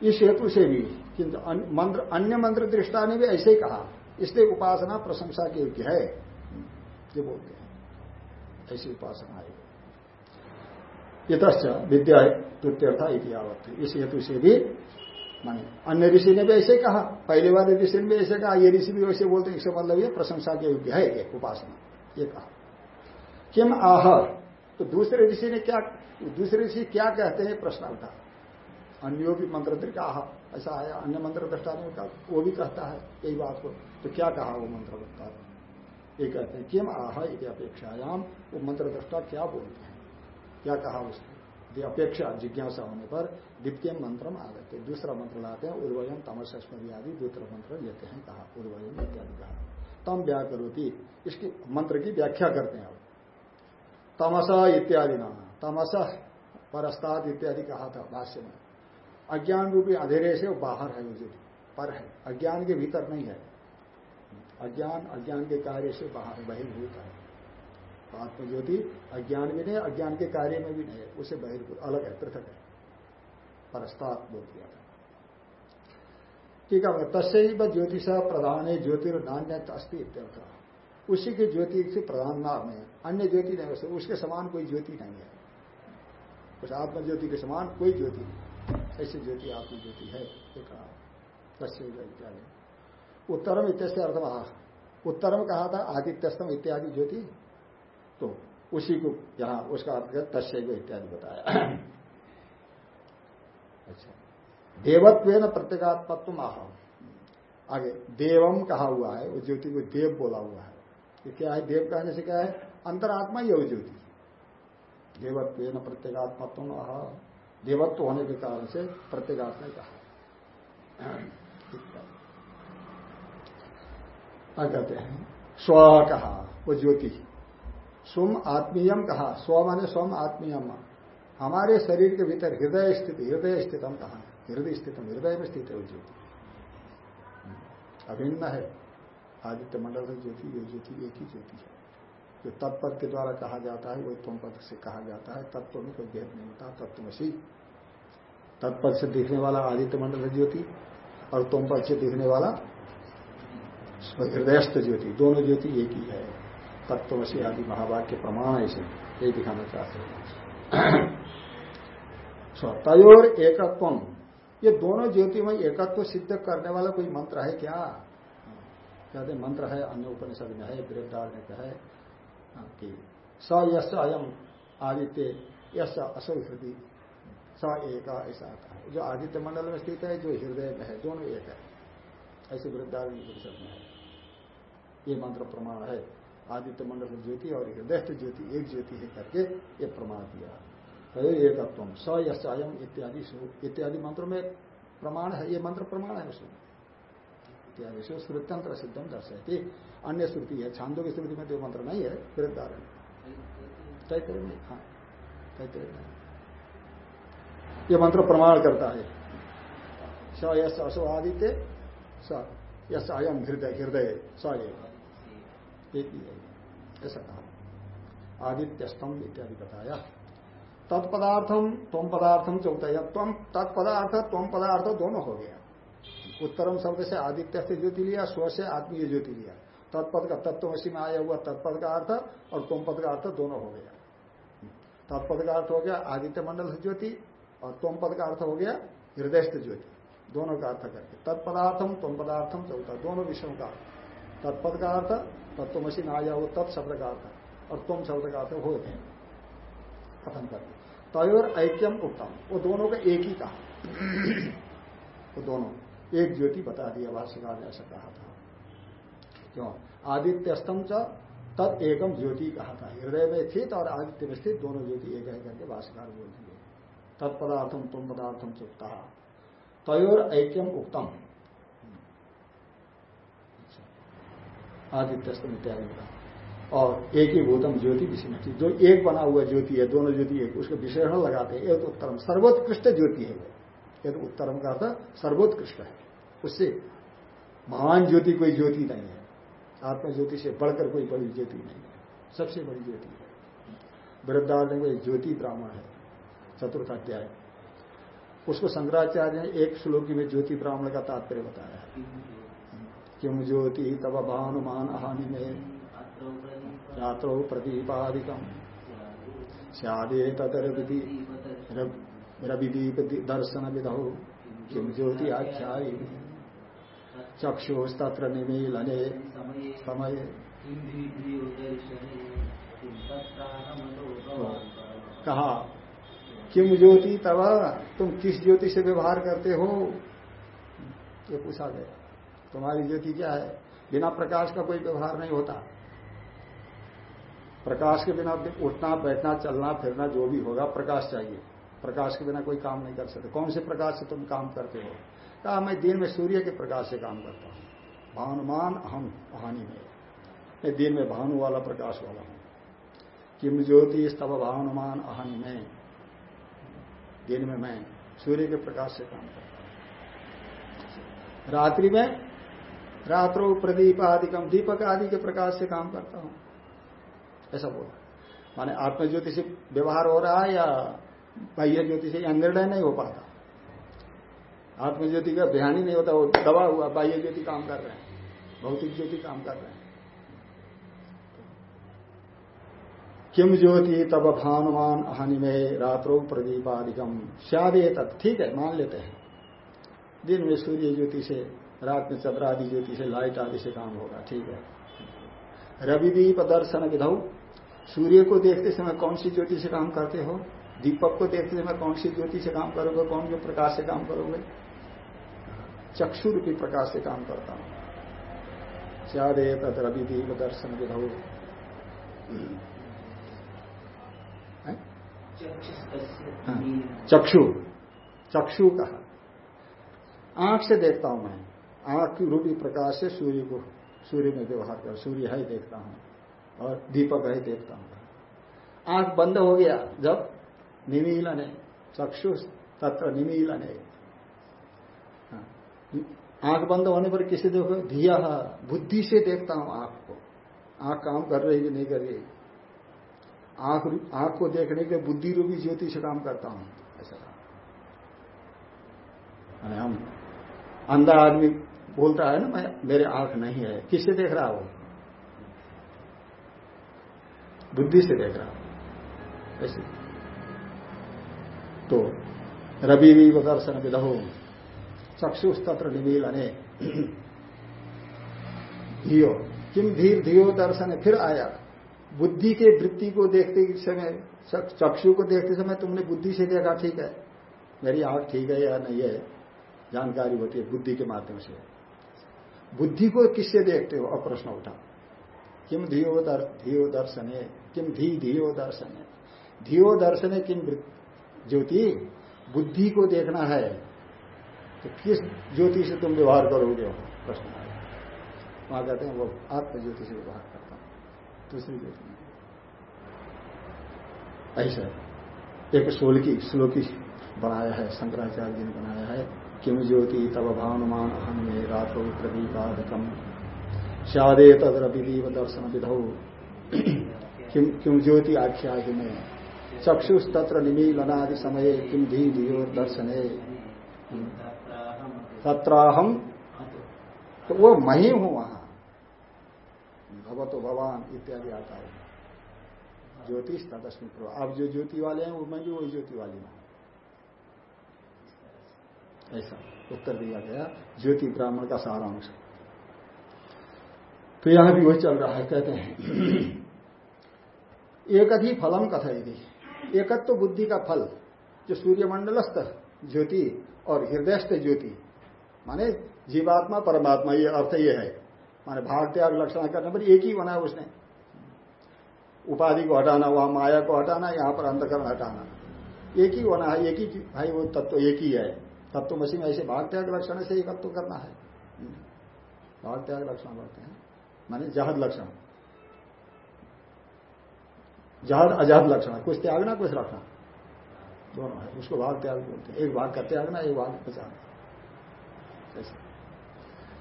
इस हेतु से भी, किंतु मंत्र, अन्य मंत्र दृष्टा ने भी ऐसे ही कहा। इसलिए उपासना प्रशंसा के योग्य है। ये बोलते हैं। ऐसी उपासना है। इत विद्या तुत्यर्था इतिहावत इस हेतु से भी माने। अन्य ऋषि ने भी ऐसे कहा। पहले वाले ऋषि ने भी ऐसे कहा। ये ऋषि भी वैसे बोलते इससे मतलब ये प्रशंसा के योग्य है, एक उपासना। ये कहा। किम आह? तो दूसरे ऋषि ने क्या दूसरे ऋषि क्या कहते हैं? प्रश्न उठा। अन्यों भी मंत्र कहा ऐसा आया अन्य मंत्र दृष्टा ने कहा वो भी कहता है, यही बात को। तो क्या कहा वो मंत्र ये कहते हैं, किम आह यदि अपेक्षायाम। वो मंत्र दृष्टा क्या बोलते हैं? क्या कहा उसने? अपेक्षा, जिज्ञासा होने पर द्वितीय मंत्र आ जाते दूसरा मंत्र लाते हैं, उर्वयम तमस्मरी आदि दूसरा मंत्र लेते हैं, कहा, उर्वयम इत्यादि कहा। तम व्याकरोती, इसकी मंत्र की व्याख्या करते हैं अब। तमस इत्यादि नाम, तमस, परस्ताद इत्यादि कहा था भाष्य में। अज्ञान रूपी अधेरे से बाहर है मुझे पर है। अज्ञान के भीतर नहीं है। अज्ञान अज्ञान के कार्य से बाहर, बहिर्भूत है। आत्मज्योति, अज्ञान भी नहीं, अज्ञान के कार्य में भी नहीं है। उसे बहिर्भूत, अलग है, पृथक है। परस्तात् था। ठीक है तस्व ज्योतिष प्रधान ज्योतिर्नान्य अस्थि इत्यर्थ। उसी के ज्योति से प्रधान नाम है। अन्य ज्योति नहीं उसके समान कोई ज्योति नहीं है। उस आत्म ज्योति के समान कोई ज्योति नहीं। ऐसी ज्योति आत्मज्योति है कहा। उत्तरम इत्यादि अर्थ उत्तरम कहा था, आदित्यस्तम इत्यादि ज्योति। तो उसी को यहाँ उसका अर्थ तस्व इत्यादि बताया। अच्छा। देवत्व न प्रत्येगात्मत्व आह आगे देवम कहा हुआ है उस ज्योति को देव बोला हुआ है। ये क्या है? देव कहने से क्या है? अंतरात्मा ही है वो ज्योति देवत्व न प्रत्येगात्मत्व आह देवत्व होने के कारण से प्रत्येगात्मा कहा। कहते हैं, स्व कहा वो ज्योति स्वम आत्मीयम कहा, स्व माने स्वम आत्मीयम। हमारे शरीर के भीतर हृदय स्थित, हृदय स्थितम कहा हृदय स्थितम हृदय में स्थित है ज्योति अभिन्न है। आदित्य मंडल से ज्योति, ये ज्योति, एक ही ज्योति है। जो तत्पद के द्वारा कहा जाता है, वही तुम पद से कहा जाता है। तत्व में कोई भेद नहीं होता तत्वसी तत्पद से दिखने वाला आदित्य मंडल ज्योति, और तुम पद से दिखने वाला हृदयस्थ ज्योति। दोनों ज्योति एक ही है। तत्वसी आदि महावाक्य प्रमाण ऐसे यही दिखाना चाहते हैं। तयोर एकत्व ये दोनों ज्योति में एकत्व सिद्ध करने वाला कोई मंत्र है क्या? कहते मंत्र है, अन्य उपनिषद में है, वृद्धार ने कहा कि स यश अयम आदित्य यश असौ हृदय स एक ऐसा आता है जो आदित्य मंडल में स्थित है, जो हृदय में है, दोनों एक है। ऐसे वृद्धारण परिषद में है। ये मंत्र प्रमाण है। आदित्य मंडल ज्योति और हृदय ज्योति एक ज्योति है करके ये प्रमाण दिया। तो एकत्व स यश अयम इत्यादि इत्यादि मंत्रों में प्रमाण है, ये मंत्र प्रमाण है उसमें। इत्यादि से श्रुत्यंत्र सिद्धम दर्शयती। अन्य श्रुति है, छांदों की श्रुति में जो मंत्र नहीं है वृद्धारण तैतरे में हाँ ये मंत्र प्रमाण करता है। स यश असो आदित्य, स यश अयम हृदय हृदय, स एक ही है, ऐसा कहा। आदित्यस्तम इत्यादि बताया। तत्पदार्थम तम पदार्थम चौथा या तम तत्पदार्थ तम पदार्थ दोनों हो गया। उत्तरम शब्द से आदित्य से ज्योति लिया, स्व से आत्मीय ज्योति लिया। तत्पद का तत्वशी में आया हुआ तत्पद का अर्थ और तुम पद का अर्थ दोनों हो गया। तत्पद का अर्थ हो गया आदित्य मंडल से ज्योति और तुम पद का अर्थ हो गया हृदय ज्योति। दोनों का अर्थ करके। तत्पदार्थम तुम पदार्थम चौथा दोनों विषयों का तत्पद का अर्थ तत्वमसी में आया हुआ तत्शब्द का अर्थ और तुम शब्द का अर्थ हो गए। कथन करके तयोर ऐक्यम उत्तम। वो दोनों का एक ही कहा वो दोनों। एक ज्योति बता दिया भाष्यकार ऐसा कहा था। क्यों? आदित्यस्तम च तद एकम ज्योति कहा था। हृदय में स्थित और आदित्य में स्थित दोनों ज्योति एक है करके भाष्यकार बोल दिए तत्पदार्थम, तुम पदार्थम चुपता। तयोर ऐक्यम उक्तम आदित्यस्तम इत्यादि का। और एक ही भूतम ज्योति विषय जो एक बना हुआ ज्योति है, दोनों ज्योति एक, उसको विशेषण लगाते हैं, एक उत्तरम। सर्वोत्कृष्ट ज्योति है एक उत्तरम का अर्थ सर्वोत्कृष्ट है। उससे महान ज्योति कोई ज्योति नहीं है। आत्मा ज्योति से बढ़कर कोई बड़ी ज्योति नहीं है। सबसे बड़ी ज्योति है। वृद्धार्थ में ज्योति ब्राह्मण है। चतुर्थ अध्याय। उसको शंकराचार्य ने एक श्लोकी में ज्योति ब्राह्मण का तात्पर्य बताया क्यों ज्योति तब भानुमान अहानि में। रात्रो प्रदीपादिकम। सियादे तदरविधि रविदीप दर्शन विधौ किम ज्योति आख्या चक्षुस्तत्र निमीलने। समय कहा किम ज्योति तब तुम किस ज्योति से व्यवहार करते हो? ये पूछा गया। तुम्हारी ज्योति क्या है? बिना प्रकाश का कोई व्यवहार नहीं होता। प्रकाश के बिना उठना, बैठना, चलना, फिरना, जो भी होगा, प्रकाश चाहिए। प्रकाश के बिना कोई काम नहीं कर सकते। कौन से प्रकाश से तुम काम करते हो? कहा, मैं दिन में सूर्य के प्रकाश से काम करता हूँ। भानुमान अहम कहानी में। मैं दिन में भानु वाला प्रकाश वाला हूँ। किम ज्योति तब भानुमान अहन में। दिन में मैं सूर्य के प्रकाश से काम करता हूँ। रात्रि में रात्रो प्रदीप आदिकम दीपक आदि के प्रकाश से काम करता हूँ। ऐसा बोला। माने आत्मज्योति से व्यवहार हो रहा है या बाह्य ज्योति से निर्णय नहीं हो पाता? आत्मज्योति का ध्यान ही नहीं होता, वो दबा हुआ बाह्य ज्योति काम कर रहे हैं, भौतिक ज्योति काम कर रहे हैं। किम ज्योति तब भानुमान हानि में रात्रो प्रदीपादिकम श्यादे तक ठीक है, मान लेते हैं। दिन में सूर्य ज्योति से रात में चंद्र आदि ज्योति से लाइट आदि से काम होगा ठीक है। रविदीप दर्शन विधौ सूर्य को देखते समय कौन सी ज्योति से काम करते हो? दीपक को देखते समय कौन सी ज्योति से काम करोगे? कौन से प्रकाश से काम करोगे? चक्षु रूपी प्रकाश से काम करता हूँ। चारे तद रवि दीप दर्शन विधौ। हाँ। चक्षु। चक्षु कहा? आँख से देखता हूँ मैं। आँख की रूपी प्रकाश से सूर्य को, सूर्य में व्यवहार कर, सूर्य है देखता हूँ, और दीपक है देखता हूँ। आँख बंद हो गया, जब निमीलन है चक्षु तत्र निमीलन है, आँख बंद होने पर किसे देखो धिया बुद्धि से देखता हूँ आँख को। आँख काम कर रही कि नहीं कर रही आँख आँख को देखने के बुद्धि रूपी ज्योति से काम करता हूँ, ऐसा। हम, अंधा आदमी बोलता है ना, मैं, मेरे आँख नहीं है। किससे देख रहा हो बुद्धि से देख रहा। ऐसे। तो रवि भी दर्शन विदहो, चक्षुस्तत्र निमीलने। धियो किम धीर धियो दर्शन, फिर आया। बुद्धि के वृत्ति को देखते समय चक्षु को देखते समय तुमने बुद्धि से देखा, ठीक है? मेरी आँख ठीक है या नहीं है? जानकारी होती है बुद्धि के माध्यम से। बुद्धि को किससे देखते हो? अब प्रश्न उठा। किम धियो दर धियो दर्शन है किम धी धियो दर्शन है धियो दर्शन है किम ज्योति? बुद्धि को देखना है। तो किस ज्योति से तुम व्यवहार करोगे? प्रश्न आया वहाँ कहते हैं, वो आत्म ज्योति से व्यवहार करता हूँ। दूसरी ज्योति ऐसा। एक श्लोकी श्लोकी बनाया है, शंकराचार्य जी ने बनाया है। किम ज्योति तब भानुमान अहम में रात्रो प्रदीपाधिकम स्यादे तदर विदीव दर्शन विधौ किम ज्योति आख्या में। चक्षुष तत्र निमीलनादि समय किम धी धियो दर्शने तत्राहम तो वो मही हूँ वहाँ। भगवतो भगवान इत्यादि आता है। ज्योतिष तदस्मी प्रो आप जो ज्योति वाले हैं, वो मैं भी वही ज्योति वाली हूँ। ऐसा उत्तर दिया गया, ज्योति ब्राह्मण का सारांश। तो यहाँ भी वही चल रहा है, कहते हैं, एक ही फलम कथयति एकत्व तो बुद्धि का फल, जो सूर्यमंडलस्थ ज्योति और हृदयस्थ ज्योति, माने जीवात्मा, परमात्मा, ये अर्थ ये है। माने भाग त्याग, लक्षण करने पर एक ही बना है उसने। उपाधि को हटाना, वहाँ माया को हटाना, यहाँ पर अंधकरण हटाना। एक ही होना है, एक ही भाई, वो तत्व तो एक ही है। तत्व मसीह में ऐसे भाग त्याग लक्षण से एकत्व करना है। भाग त्याग लक्षण बोलते हैं। माने जहद लक्षण। जहद, अजहद लक्षण। कुछ त्यागना, कुछ रखना। दोनों है। उसको भाग त्याग बोलते हैं। एक भाग का त्यागना एक भाग बचाना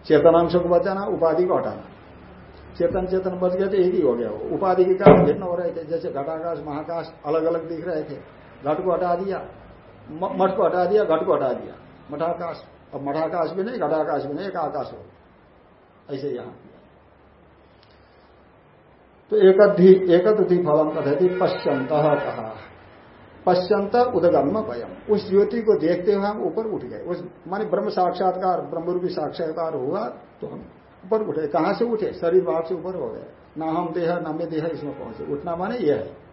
चेतनांश को बचाना, उपाधि को हटाना। चेतन चेतन बच गए तो एक ही हो गया। उपाधि के कारण भिन्न हो रहे थे। जैसे घटाकाश, महाकाश अलग अलग दिख रहे थे। घट को हटा दिया। मठ को हटा दिया घट को हटा दिया। मठाकाश। अब मठाकाश भी नहीं घटाकाश भी नहीं एक आकाश हो ऐसे यहाँ तो एक थी फलम कथती पश्चंत कहा। पश्चंत उदगम भयम। उस ज्योति को देखते हुए हम ऊपर उठ गए। उस माने ब्रह्म साक्षात्कार ब्रह्म रूपी साक्षात्कार हुआ तो हम ऊपर उठे। कहाँ से उठे? शरीर भाव से ऊपर हो गए ना हम देह न मैं देह इसमें पहुँचे। उठना माने यह है।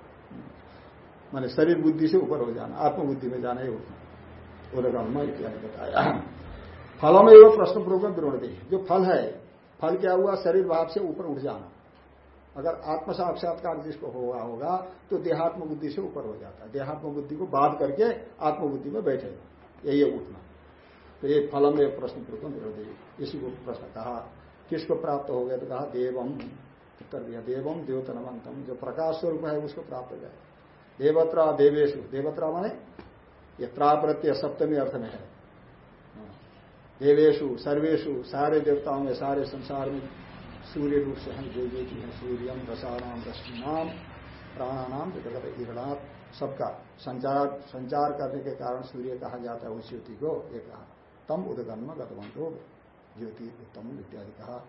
माने शरीर बुद्धि से ऊपर हो जाना, आत्मबुद्धि में जाना ही। उठना उदगम इत्यादि बताया? फलों में एवं प्रश्न पूर्वक विरोध जो फल है, फल क्या हुआ? शरीर भाव से ऊपर उठ जाना। अगर आत्म साक्षात्कार जिसको होगा होगा तो देहात्म बुद्धि से ऊपर हो जाता है। देहात्म बुद्धि को बाध करके आत्मबुद्धि में बैठेगा यही उठना। तो ये फलम में प्रश्न पूर्व विरोधी इसी को प्रश्न कहा, किसको प्राप्त हो गया? तो कहा, देवम। उत्तर दिया, देवम देवतनवंतम जो प्रकाश स्वरूप है, उसको प्राप्त हो जाए देवत्रा देवेशु देवत्रा माने ये त्राप्रत्य सप्तमी अर्थ में है देवेशु सर्वेशु सारे देवताओं में, सारे संसार में सूर्य रूप से हम जो की है सूर्यम रसानाम रश्मिनाम प्राणानाम जगत ईरणाथ सबका संचार संचार करने के कारण सूर्य कहा जाता है उस ज्योति को ये कहा। तम उदगन्म गतवंतो ज्योति उत्तम इत्यादि कहा।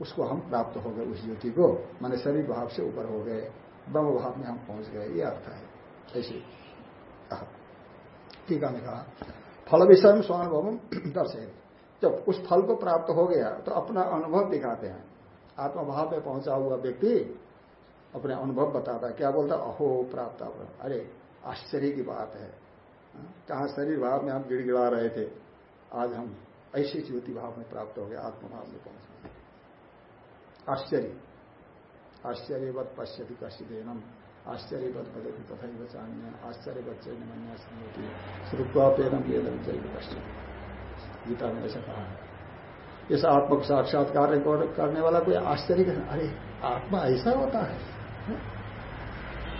उसको हम प्राप्त हो गए उस ज्योति को, मैंने शरीर भाव से ऊपर हो गए। ब्रह्म भाव में हम पहुँच गए, ये अर्थ है। ऐसे टीका ने कहा। फल विषय में स्वानुभव दर्शे जब उस फल को प्राप्त हो गया तो अपना अनुभव दिखाते हैं। आत्मभाव में पहुँचा हुआ व्यक्ति अपने अनुभव बताता है। क्या बोलता अहो, प्राप्त अरे, आश्चर्य की बात है। कहा शरीर भाव में हम गिड़गिड़ा रहे थे, आज हम ऐसी ज्योति भाव में प्राप्त हो गए आत्मभाव में पहुँच गए। आश्चर्य। आश्चर्यवत पश्यति कशिदेनम आश्चर्यवत बदती तथा बचान्य आश्चर्य चैन मन्या संगति श्रुत्वापेदम वेदम चल पश्चिम गीता में ऐसा कहा इस आत्म साक्षात्कार करने वाला कोई आश्चर्य अरे, आत्मा ऐसा होता है।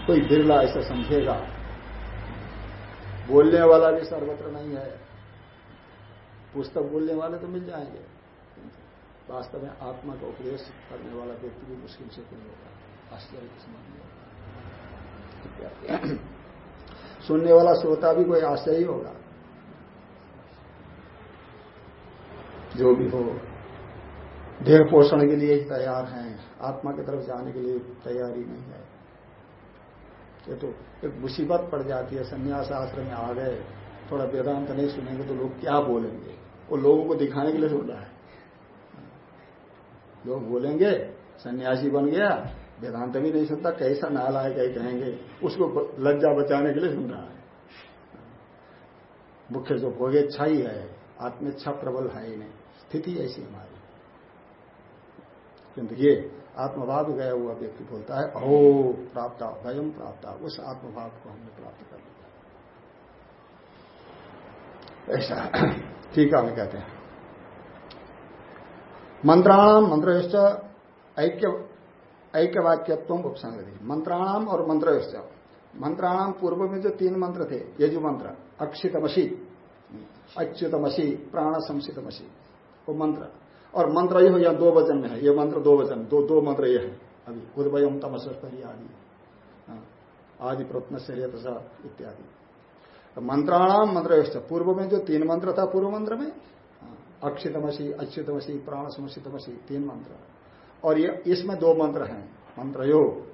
कोई बिरला ऐसा समझेगा। बोलने वाला भी सर्वत्र नहीं है। पुस्तक बोलने वाले तो मिल जाएँगे। वास्तव में आत्मा का उपदेश करने वाला व्यक्ति भी मुश्किल से कोई होगा आश्चर्य समझ सुनने वाला श्रोता भी कोई आश्चर्य होगा। जो भी हो, देह पोषण के लिए तैयार हैं, आत्मा की तरफ़ जाने के लिए तैयारी नहीं है। ये तो एक मुसीबत पड़ जाती है संन्यास आश्रम में आ गए, थोड़ा वेदांत नहीं सुनेंगे तो लोग क्या बोलेंगे? वो लोगों को दिखाने के लिए सुन रहा है। लोग बोलेंगे, सन्यासी बन गया, वेदांत भी नहीं सुनता कैसा नाला है, कहीं कहेंगे, उसको लज्जा बचाने के लिए सुन रहा है। मुख्य जो भोगेच्छा ही है आत्मेच्छा प्रबल है ही नहीं। स्थिति ऐसी हमारी। किंतु ये आत्मभाव गया हुआ व्यक्ति बोलता है, अहो, प्राप्त भयम प्राप्त, उस आत्मभाव को हमने प्राप्त कर लिया। ऐसा, ठीक है कहते हैं। मंत्राणाम मंत्र ऐक्य ऐक्य वाक्यत्व उपसंगति मंत्राणाम और मंत्र मंत्राणाम पूर्व में जो तीन मंत्र थे ये जो मंत्र अक्षितमसी अच्युतमसी प्राण संसितमसी वो मंत्र। और मंत्र ये या दो वचन में है। ये मंत्र दो वचन दो दो मंत्र ये है। अभी उद्वयम तमस्परी आदि। हाँ, आदि प्रत्न शरीर इत्यादि। तो मंत्राणाम मंत्र पूर्व में जो तीन मंत्र था पूर्व मंत्र में हाँ, अक्षितमसी, अच्युतमसी प्राण समसितमसी तीन मंत्र। और ये, इसमें दो मंत्र हैं। मंत्र योग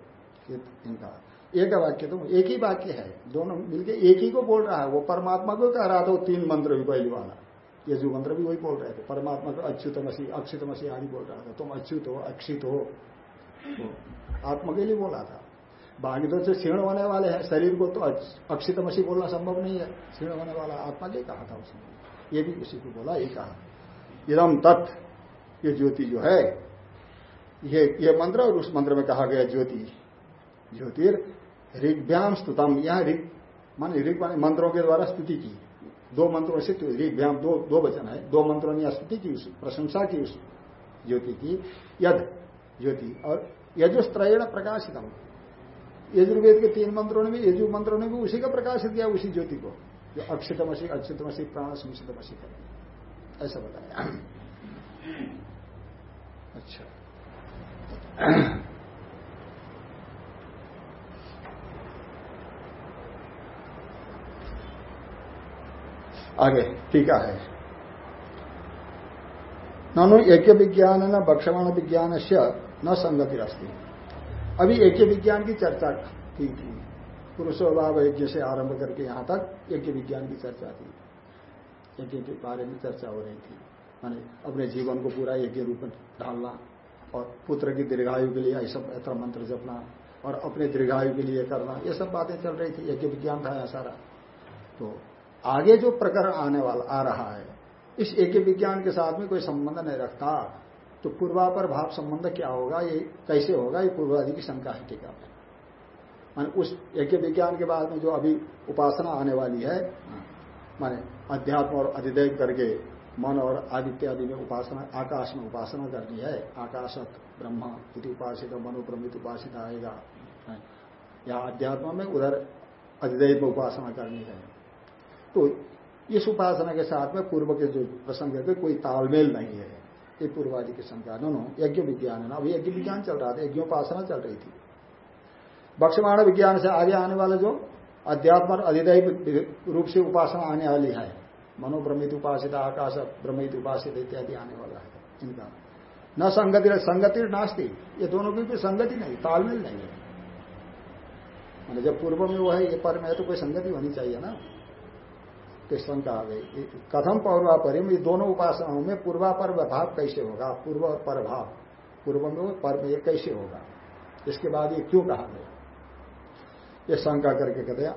इनका। एक वाक्य तो एक ही वाक्य है। दोनों मिलके एक ही को बोल रहा है। वो परमात्मा को कह रहा था, वो तीन मंत्र भी पहली वाला। ये जो मंत्र भी वही बोल रहे थे। परमात्मा को अच्युत मसी अक्षित मसी आदि बोल रहा था। तुम अच्युत हो, अक्षित हो। आत्मा के लिए बोला था। बाकी तो क्षीण होने वाले हैं, शरीर को तो अक्षित मसी बोलना संभव नहीं है। क्षीण होने वाला आत्मा के कहा था उसने। ये भी उसी को बोला, ये कहा इदम तत्, ये ज्योति जो है, ये ये मंत्र और उस मंत्र में कहा गया ज्योति। ज्योतिर ऋग्भ्याम स्तुतम। यह ऋग, मान ऋग मंत्रों के द्वारा स्तुति की। दो मंत्रों से तो ऋग्भ्याम दो दो वचन है। दो मंत्रों ने स्तुति की, उस प्रशंसा की, उस ज्योति की। यद ज्योति और यजुस्त्रयण प्रकाशितम। यजुर्वेद के तीन मंत्रों ने भी यजु मंत्रों ने भी उसी का प्रकाशित किया, उसी ज्योति को। जो अक्षितमसी अक्षितमसी प्राण संसितमसी कर ऐसा बताया। अच्छा। आगे टीका है। ननु यज्ञ विज्ञान न भक्षमाण विज्ञान से न संगति रस्ती अभी यज्ञ विज्ञान की चर्चा की थी। पुरुषोभाव यज्ञ से आरंभ करके यहाँ तक यज्ञ विज्ञान की चर्चा थी। यज्ञ के बारे में चर्चा हो रही थी। माने अपने जीवन को पूरा यज्ञ रूप में ढालना और पुत्र की दीर्घायु के लिए ऐसा ऐसा मंत्र जपना और अपने दीर्घायु के लिए करना, ये सब बातें चल रही थी यज्ञ विज्ञान था सारा। तो आगे जो प्रकरण आने वाला, आ रहा है, इस एक विज्ञान के साथ में कोई संबंध नहीं रखता तो पूर्वापर भाव संबंध क्या होगा, ये कैसे होगा, ये पूर्वादि की शंका है टीका में मान उस एक विज्ञान के बाद में जो अभी उपासना आने वाली है माने अध्यात्म और अधिदेव करके मन और आदित्य आदि में उपासना, आकाश में उपासना करनी है। आकाशत ब्रह्मा इति उपासित मनोप्रमित उपासित आएगा। या अध्यात्म में उधर अधिदेव में उपासना करनी है। तो इस उपासना के साथ में पूर्व के जो प्रसंग है कोई तालमेल नहीं है। ये पूर्वादि की संख्या नो यज्ञ विज्ञान है ना? अभी यज्ञ विज्ञान चल रहा था, यज्ञोपासना चल रही थी। बक्षमाण विज्ञान से आगे आने वाला जो अध्यात्म अधिदय रूप से उपासना आने वाली है। मनोभ्रमित उपासित, आकाश भ्रमित उपासित इत्यादि आने वाला है। इनका। न संगति संगति नास्ती। ये दोनों की भी संगति नहीं, तालमेल नहीं है। मैंने जब पूर्व में वो है, ये पर में है तो कोई संगति होनी चाहिए ना। तो शंका आ गई। कथम पौर्वापरिम, ये दोनों उपासनाओं में पूर्वापर भाव कैसे होगा? पूर्व पर भाव पूर्व में पर में ये कैसे होगा? इसके बाद ये क्यों कहा गया? ये शंका करके कहते हैं,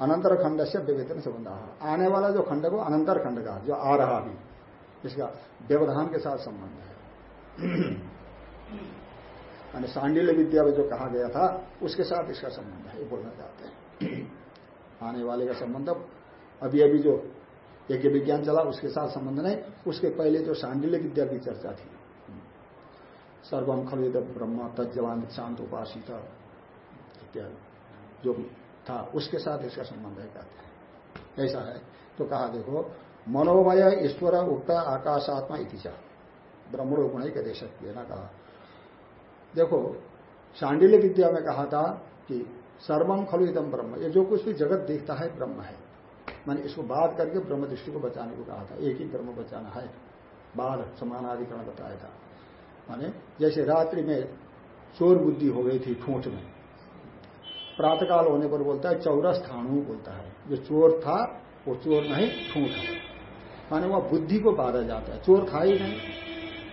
अनंतर खंड से विवेचन संबंध। आने वाला जो खंड को अनंतर खंड का, जो आ रहा भी इसका व्यवधान के साथ संबंध है। यानी सांडिल्य विद्या में जो कहा गया था, उसके साथ इसका संबंध है, ये बोलना चाहते हैं। आने वाले का संबंध अभी अभी जो यज्ञ विज्ञान चला, उसके साथ संबंध नहीं, उसके पहले जो सांडिल्य विद्या की चर्चा थी। सर्वम खलिद ब्रह्म तजवान शांत उपासित, इत्यादि। जो था, उसके साथ इसका संबंध है, कहते हैं। ऐसा है। तो कहा, देखो, मनोमय ईश्वर उक्त आकाशात्मा इतिचा ब्रह्मणो गुण ही दे सकती ना कहा। देखो, शांडिल्य विद्या में कहा था कि सर्वम खलु इदम ब्रह्म। ये जो कुछ भी जगत दिखता है, ब्रह्म है। मैंने इसको बात करके ब्रह्म दृष्टि को बचाने को कहा था। एक ही ब्रह्म बचाना है। बाद समानाधिकरण बताया था। माने जैसे रात्रि में चोर बुद्धि हो गई थी ठूंठ में प्रातकाल होने पर बोलता है चौरस थाणु बोलता है। जो चोर था, वो चोर नहीं, ठूंठ है। माने वह बुद्धि को बाधा जाता है। चोर था ही नहीं।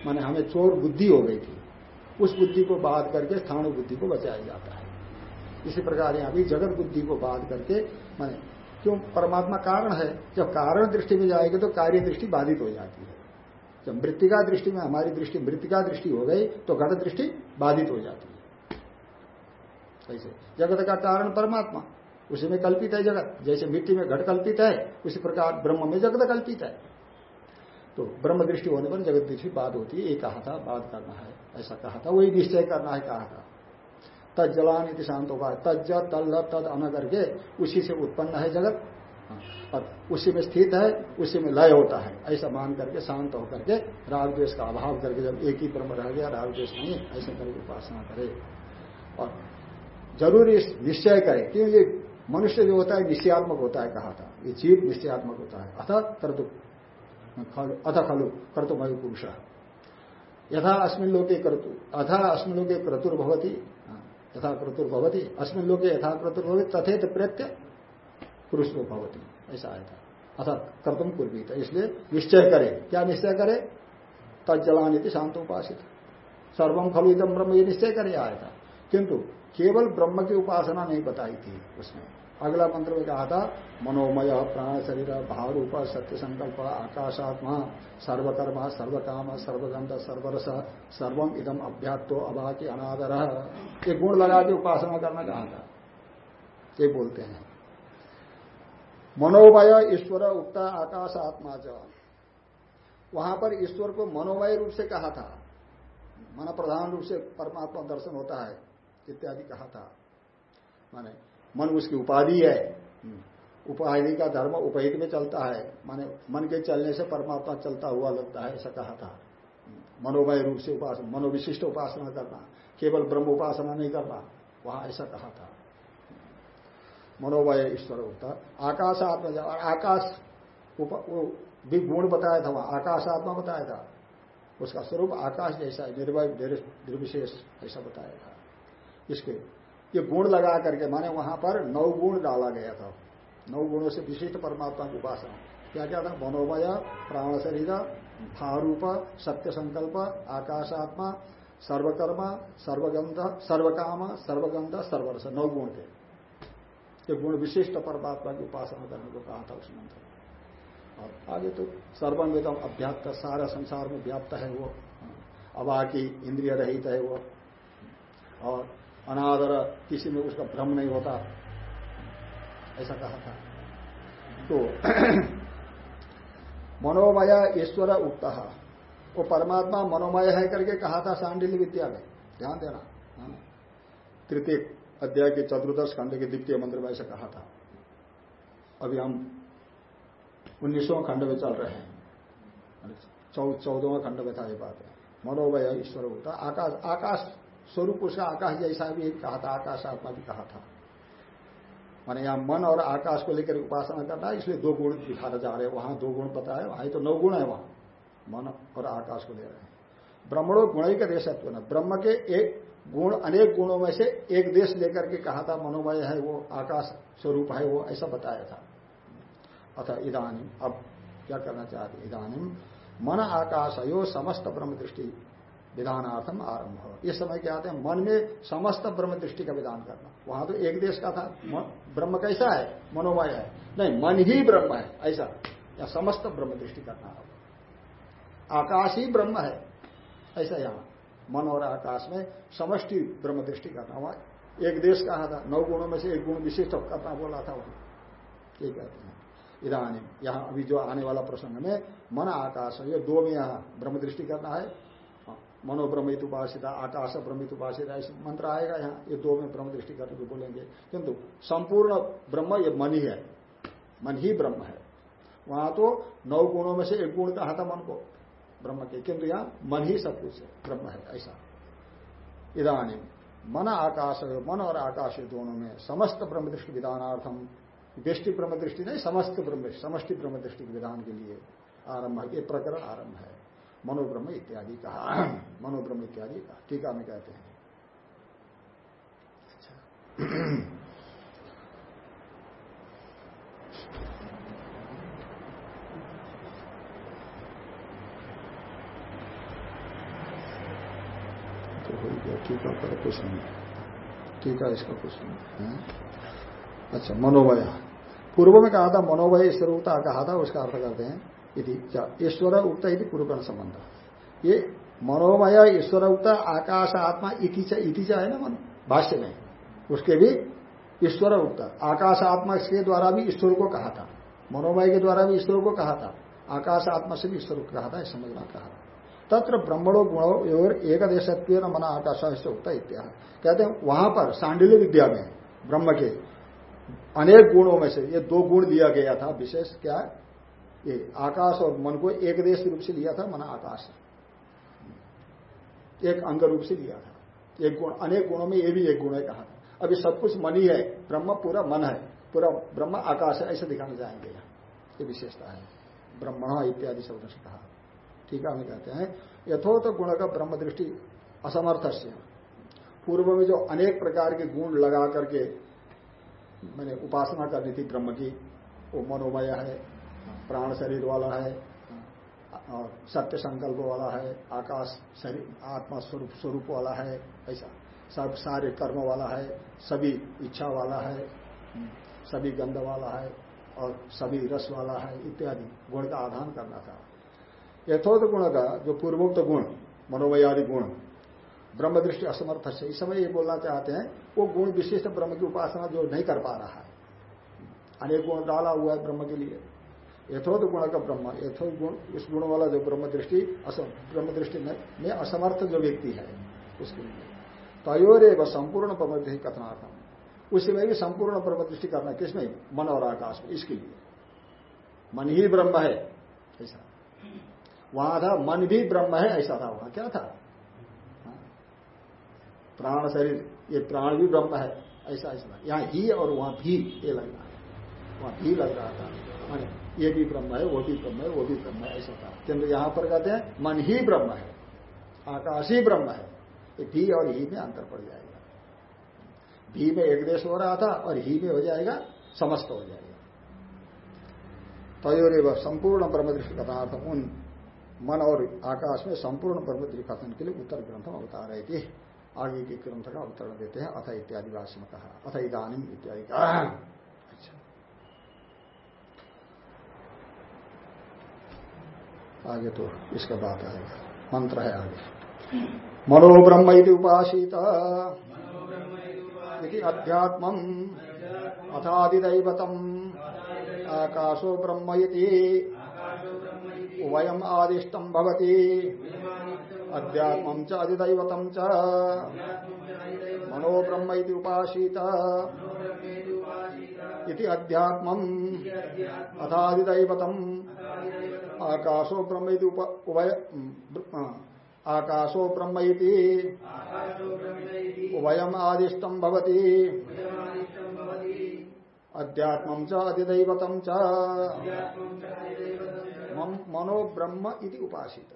माने हमें चोर बुद्धि हो गई थी। उस बुद्धि को बाध करके स्थाणु बुद्धि को बचाया जाता है। इसी प्रकार यहाँ भी जगत बुद्धि को बाध करके, माने क्यों? परमात्मा कारण है। जब कारण दृष्टि में जाएगी तो कार्य दृष्टि बाधित हो जाती है। जब मृतिका दृष्टि में, हमारी दृष्टि मृतिका दृष्टि हो गई तो घट दृष्टि बाधित हो जाती है। ऐसे। जगत का कारण परमात्मा, उसी में कल्पित है जगत। जैसे मिट्टी में घट कल्पित है, उसी प्रकार ब्रह्म में जगत कल्पित है। तो ब्रह्म दृष्टि होने पर जगत दृष्टि बाध होती है, ये कहा था, बात करना है, ऐसा कहा था, वही निश्चय करना है कहा था। इति शांत होगा तज तल तद अन करके उसी से उत्पन्न है जगत। हाँ। और उसी में स्थित है, उसी में लय होता है। ऐसा मान करके, शांत होकर के, राग द्वेष का अभाव करके जब एक ही ब्रह्म रह गया, राग द्वेष नहीं, ऐसे करके उपासना करे। और ज़रूरी निश्चय करे क्यों ये मनुष्य जो होता है, निश्चयात्मक होता है, कहा था। ये जीव निश्चयात्मक होता है। अथ कर्तु अथ खलु कर्तुमय पुरुष। यथा अस्मिन लोके कर्तु, अथा अस्मिन लोके क्रतुर्भवती। यथा क्रतुर्भवती, अस्मिन लोके यथा क्रतुर्भवती तथे प्रेत्य पुरुष को भवती। ऐसा आया था। अर्थात कर्तुम पूर्वी था इसलिए निश्चय करे। क्या निश्चय करे? तत्जलानी शांत उपासित सर्वम खलु इदम ब्रह्म ये निश्चय करे, आया था। किंतु केवल ब्रह्म की उपासना नहीं बताई थी उसमें अगला मंत्र में कहा था, मनोमय प्राण शरीर भाव रूप सत्य संकल्प आकाशात्मा सर्वकर्मा सर्वकाम सर्वगंध सर्वरस सर्वम इदम अभ्यात्तो अभाकी अनादर। ये गुण लगा के उपासना करना कहा था? ये बोलते हैं। मनोमय ईश्वर उक्ता आकाश आत्मा च। वहाँ पर ईश्वर को मनोमय रूप से कहा था। मन प्रधान रूप से परमात्मा दर्शन होता है। इत्यादि कहा था। माने मन उसकी उपाधि है। उपाधि का धर्म उपहित में चलता है। माने मन के चलने से परमात्मा चलता हुआ लगता है, ऐसा कहा था। मनोमय रूप से उपासना मनोविशिष्ट उपासना करना, केवल ब्रह्म उपासना नहीं करना, वहाँ ऐसा कहा था। मनोमय ईश्वर होता। आकाश आत्मा और आकाश भी गुण बताया था वहाँ आकाश आत्मा बताया था। उसका स्वरूप आकाश जैसा निर्भय निर्विशेष, ऐसा बताया था। इसके। ये गुण लगा करके, माने वहाँ पर नौ गुण डाला गया था। नौ गुणों से विशिष्ट परमात्मा की उपासना। क्या क्या था? मनोमय प्राण शरीर भारूप सत्य संकल्प आकाशात्मा, सर्वकर्म, सर्वगंध, सर्वकाम, सर्वगंध, सर्वरस। नौ गुण थे। ये गुण विशिष्ट परमात्मा की उपासना करने को कहा था उस मंत्र और आगे तो सर्वमिदम अभ्याप्त, सारा संसार में व्याप्त है वो। अबा की इंद्रिय रहित है वो। और अनादर, किसी में उसका भ्रम नहीं होता। ऐसा कहा था। तो मनोमय ईश्वर उक्त। वो परमात्मा मनोमय है करके कहा था सांडिल्य विद्या में। ध्यान देना। हाँ। तृतीय अध्याय के चतुर्दश खंड के द्वितीय मंत्र में ऐसा कहा था। अभी हम उन्नीसवां खंड में चल रहे हैं। चौदहवा खंड में था ये बात। है मनोमय ईश्वर होता आकाश आकाश स्वरूप उसका आकाश जैसा भी कहा था, आकाश आत्मा भी कहा था। माने यहाँ मन और आकाश को लेकर उपासना करना है, इसलिए दो गुण दिखाना जा रहे हैं। वहाँ दो गुण है वहाँ तो नौ गुण है वहाँ। मन और आकाश को ले रहे हैं। ब्रह्मणो गुण ही का देशत्व न ब्रह्म के एक गुण, अनेक गुणों में से एक देश लेकर के कहा था, मनोमय है वो, आकाश स्वरूप है वो, ऐसा बताया था। अथा इधानी अब क्या करना चाहते इधानी मन आकाश यो समस्त ब्रह्म दृष्टि। विधानार्थम आरंभ हो इस समय क्या आते हैं? मन में समस्त ब्रह्म दृष्टि का विधान करना। वहाँ तो एक देश का था। ब्रह्म कैसा है? मनोमय है। नहीं, मन ही ब्रह्म है। ऐसा। या समस्त ब्रह्म दृष्टि करना हो आकाश ही ब्रह्म है। ऐसा यहाँ। मन और आकाश में समष्टि ब्रह्म दृष्टि करना वहाँ एक देश कहा था। नौ गुणों में से एक गुण विशिष्ट करना बोला था वहाँ। ये कहते हैं। इधानी यहाँ अभी जो आने वाला प्रसंग में मन आकाश ये दो में यहाँ ब्रह्म दृष्टि करना है। मनोब्रमित उपासिता आकाश ब्रह्मित उपासिता ऐसे मंत्र आएगा यहाँ, ये दो में ब्रह्म दृष्टि करके बोलेंगे। किंतु संपूर्ण ब्रह्म ये मन ही है मन ही ब्रह्म है। वहाँ तो नौ गुणों में से एक गुण कहा था मन को, ब्रह्म के। किंतु यहाँ मन ही सब कुछ है, ब्रह्म है, ऐसा। इधानी मन आकाश, मन और आकाश दोनों में समस्त ब्रह्म दृष्टि विधानार्थम, दृष्टि ब्रह्म दृष्टि नहीं, समस्त ब्रह्म, समष्टि ब्रह्म दृष्टि विधान के लिए आरंभ ये प्रकरण आरंभ है। मनोब्रह्म इत्यादि कहा। मनोब्रह्म इत्यादि कहा। टीका में कहते हैं। अच्छा। तो टीका पर कुछ नहीं टीका इसका कुछ नहीं अच्छा मनोवय पूर्व में कहा था मनोवय स्वरूपता कहा था, उसका अर्थ करते हैं। ईश्वर उक्त यदि पूर्वकरण संबंध ये मनोमय ईश्वर उक्त आकाश आत्मा इति है ना मन, भाष्य में। उसके भी ईश्वर उक्त आकाश आत्मा के द्वारा भी ईश्वर को कहा था। मनोमय के द्वारा भी ईश्वर को कहा था। आकाश आत्मा से भी ईश्वर को कहा था समझना कहा तत्र ब्रह्मणो गुणो और एक देशत्व मना आकाश उक्त इत्या कहते हैं, वहाँ पर सांडिल्य विद्या में, ब्रह्म के अनेक गुणों में से, ये दो गुण दिया गया था, विशेष क्या? ये आकाश और मन को एक देश रूप से लिया था, मन आकाश। एक अंग रूप से लिया था। एक गुण, अनेक गुणों में ये भी एक गुण है कहा। था अभी सब कुछ मन ही है, ब्रह्म पूरा मन है, पूरा ब्रह्म आकाश है, ऐसे दिखाना चाहेंगे यहाँ। ये विशेषता है। ब्रह्मण इत्यादि शब्द से कहा। ठीक है, हमें कहते हैं यथोत तो गुण का ब्रह्म दृष्टि असमर्थ से पूर्व में जो अनेक प्रकार के गुण लगा करके मैंने उपासना करनी थी ब्रह्म की, वो मनोमय है प्राण शरीर वाला है और सत्य संकल्प वाला है आकाश शरीर आत्मा स्वरूप स्वरूप वाला है ऐसा। सब सारे कर्म वाला है सभी इच्छा वाला है सभी गंध वाला है और सभी रस वाला है इत्यादि। गुण का आधान करना था। यथोत गुण का जो पूर्वोक्त गुण मनोमयादि गुण ब्रह्म दृष्टि असमर्थ से इस समय ये बोलना चाहते हैं वो गुण विशिष्ट ब्रह्म की उपासना जो नहीं कर पा रहा है। अनेक गुण डाला हुआ है ब्रह्म के लिए। यथोत गुण का ब्रह्म यथोत गुण इस गुण वाला जो ब्रह्म दृष्टि ब्रह्म दृष्टि में असमर्थ जो व्यक्ति है, उसके लिए। तयोरे व संपूर्ण ब्रह्म दृष्टि कथनार्थम। उसी में भी संपूर्ण ब्रह्म दृष्टि करना किसमें? मन और आकाश में, इसके लिए। मन ही ब्रह्म है, ऐसा। वहाँ था, मन भी ब्रह्म है, ऐसा था वहाँ। क्या था? हाँ। प्राण शरीर, ये प्राण भी ब्रह्म है, ऐसा ऐसा। यहाँ ही और वहाँ भी ये लग रहा है। वहाँ भी लग रहा था। ये भी ब्रह्म है, वो भी ब्रह्म है, वो भी ब्रह्म है, ऐसा था किंतु यहाँ पर कहते हैं, मन ही ब्रह्म है, आकाश ही ब्रह्म है ये भी और ही में अंतर पड़ जाएगा। भी में एक देश हो रहा था और ही में हो जाएगा, समस्त हो जाएगा। तयोर संपूर्ण ब्रह्म दृष्टि कथार्थ उन मन और आकाश में संपूर्ण ब्रह्म दृष्टि कथन के लिए उत्तर ग्रंथ में बता रहे थे। आगे के ग्रंथ का उत्तर देते हैं, अथ इत्यादि भाषण में कहा। अथ इधानी इत्यादि कहा। आगे तो इसका बात आएगा। मंत्र है आगे। मनो ब्रह्म उपासित। अध्यात्म अथादिदैवतम। आकाशो ब्रह्म वयम आदिष्टम भवती। अध्यात्म च अधिदैवतम च। मनो ब्रह्म उपासित। अध्यात्म अथादिदैवतम। आकाशो ब्रह्म उभय आकाशो ब्रह्म उभयम आदिष्टम भवती। अध्यात्म च अधिदैवतम च। मनो ब्रह्म इति उपासित।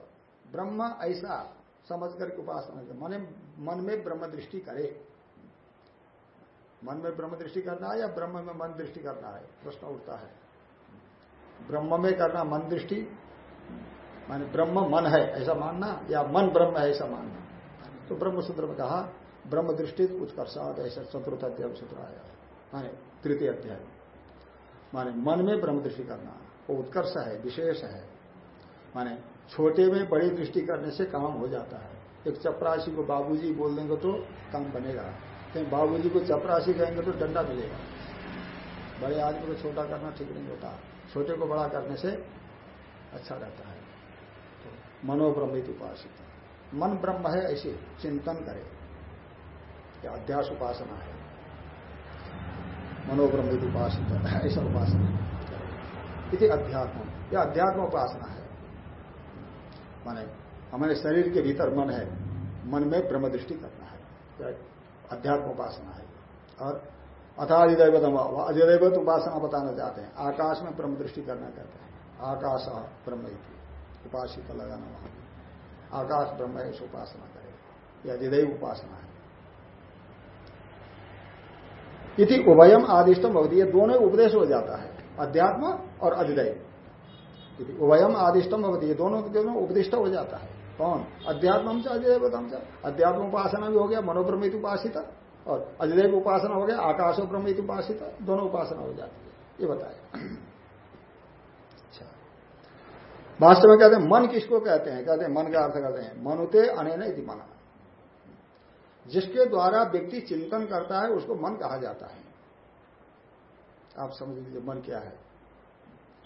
ब्रह्म ऐसा समझ करके उपासना कर मन मन में ब्रह्म दृष्टि करे। मन में ब्रह्म दृष्टि करना है या ब्रह्म में मन दृष्टि करना है? प्रश्न उठता है। ब्रह्म में करना मन दृष्टि, माने ब्रह्म मन है, ऐसा मानना, या मन ब्रह्म है, ऐसा मानना। तो ब्रह्म सूत्र में कहा, ब्रह्म दृष्टि उत्कर्षात, ऐसा चतुर्थ अध्याय सूत्र आया। माने तृतीय अध्याय। माने मन में ब्रह्म दृष्टि करना, वो उत्कर्ष है, विशेष है। माने छोटे में बड़ी दृष्टि करने से काम हो जाता है। एक चपरासी को बाबूजी बोल देंगे तो काम बनेगा। कहीं बाबूजी को चपरासी कहेंगे तो डंडा मिलेगा। बड़े आदमी को छोटा करना ठीक नहीं होता। छोटे को बड़ा करने से अच्छा रहता है। तो मनोब्रह्मित उपासित। मन ब्रह्म है, ऐसे चिंतन करे। या अध्यास उपासना है। मनोब्रह्मित उपासित। ऐसा उपासना इति अध्यात्म। यह अध्यात्म उपासना है। माने हमारे शरीर के भीतर मन है। मन में ब्रह्म दृष्टि करना है। अध्यात्म उपासना है। और अथाधिदैवत अधिदैवत उपासना बताना चाहते हैं। आकाश में ब्रह्म दृष्टि करना कहते हैं। आकाश ब्रह्म उपासित लगाना वहाँ आकाश ब्रह्म इस उपासना करे यह अधिदैव उपासना है। इति उभयम आदिष्टम भवती। ये दोनों उपदेश हो जाता है। अध्यात्म और अधिदैव उभयम आदिष्टम भवती। ये दोनों दोनों उपदिष्ट हो जाता है। कौन? अध्यात्म से अधिदैवतम से अध्यात्म उपासना भी हो गया मनोब्रमित उपासित। और अजदेव उपासना हो गया, आकाशो ब्रह्म उपासित, दोनों उपासना हो जाती है। ये बताया। अच्छा। वास्तव में कहते हैं, मन किसको कहते हैं? कहते हैं, मन का अर्थ कहते हैं, मनुते अने इति मना। जिसके द्वारा व्यक्ति चिंतन करता है, उसको मन कहा जाता है। आप समझ लीजिए, मन क्या है?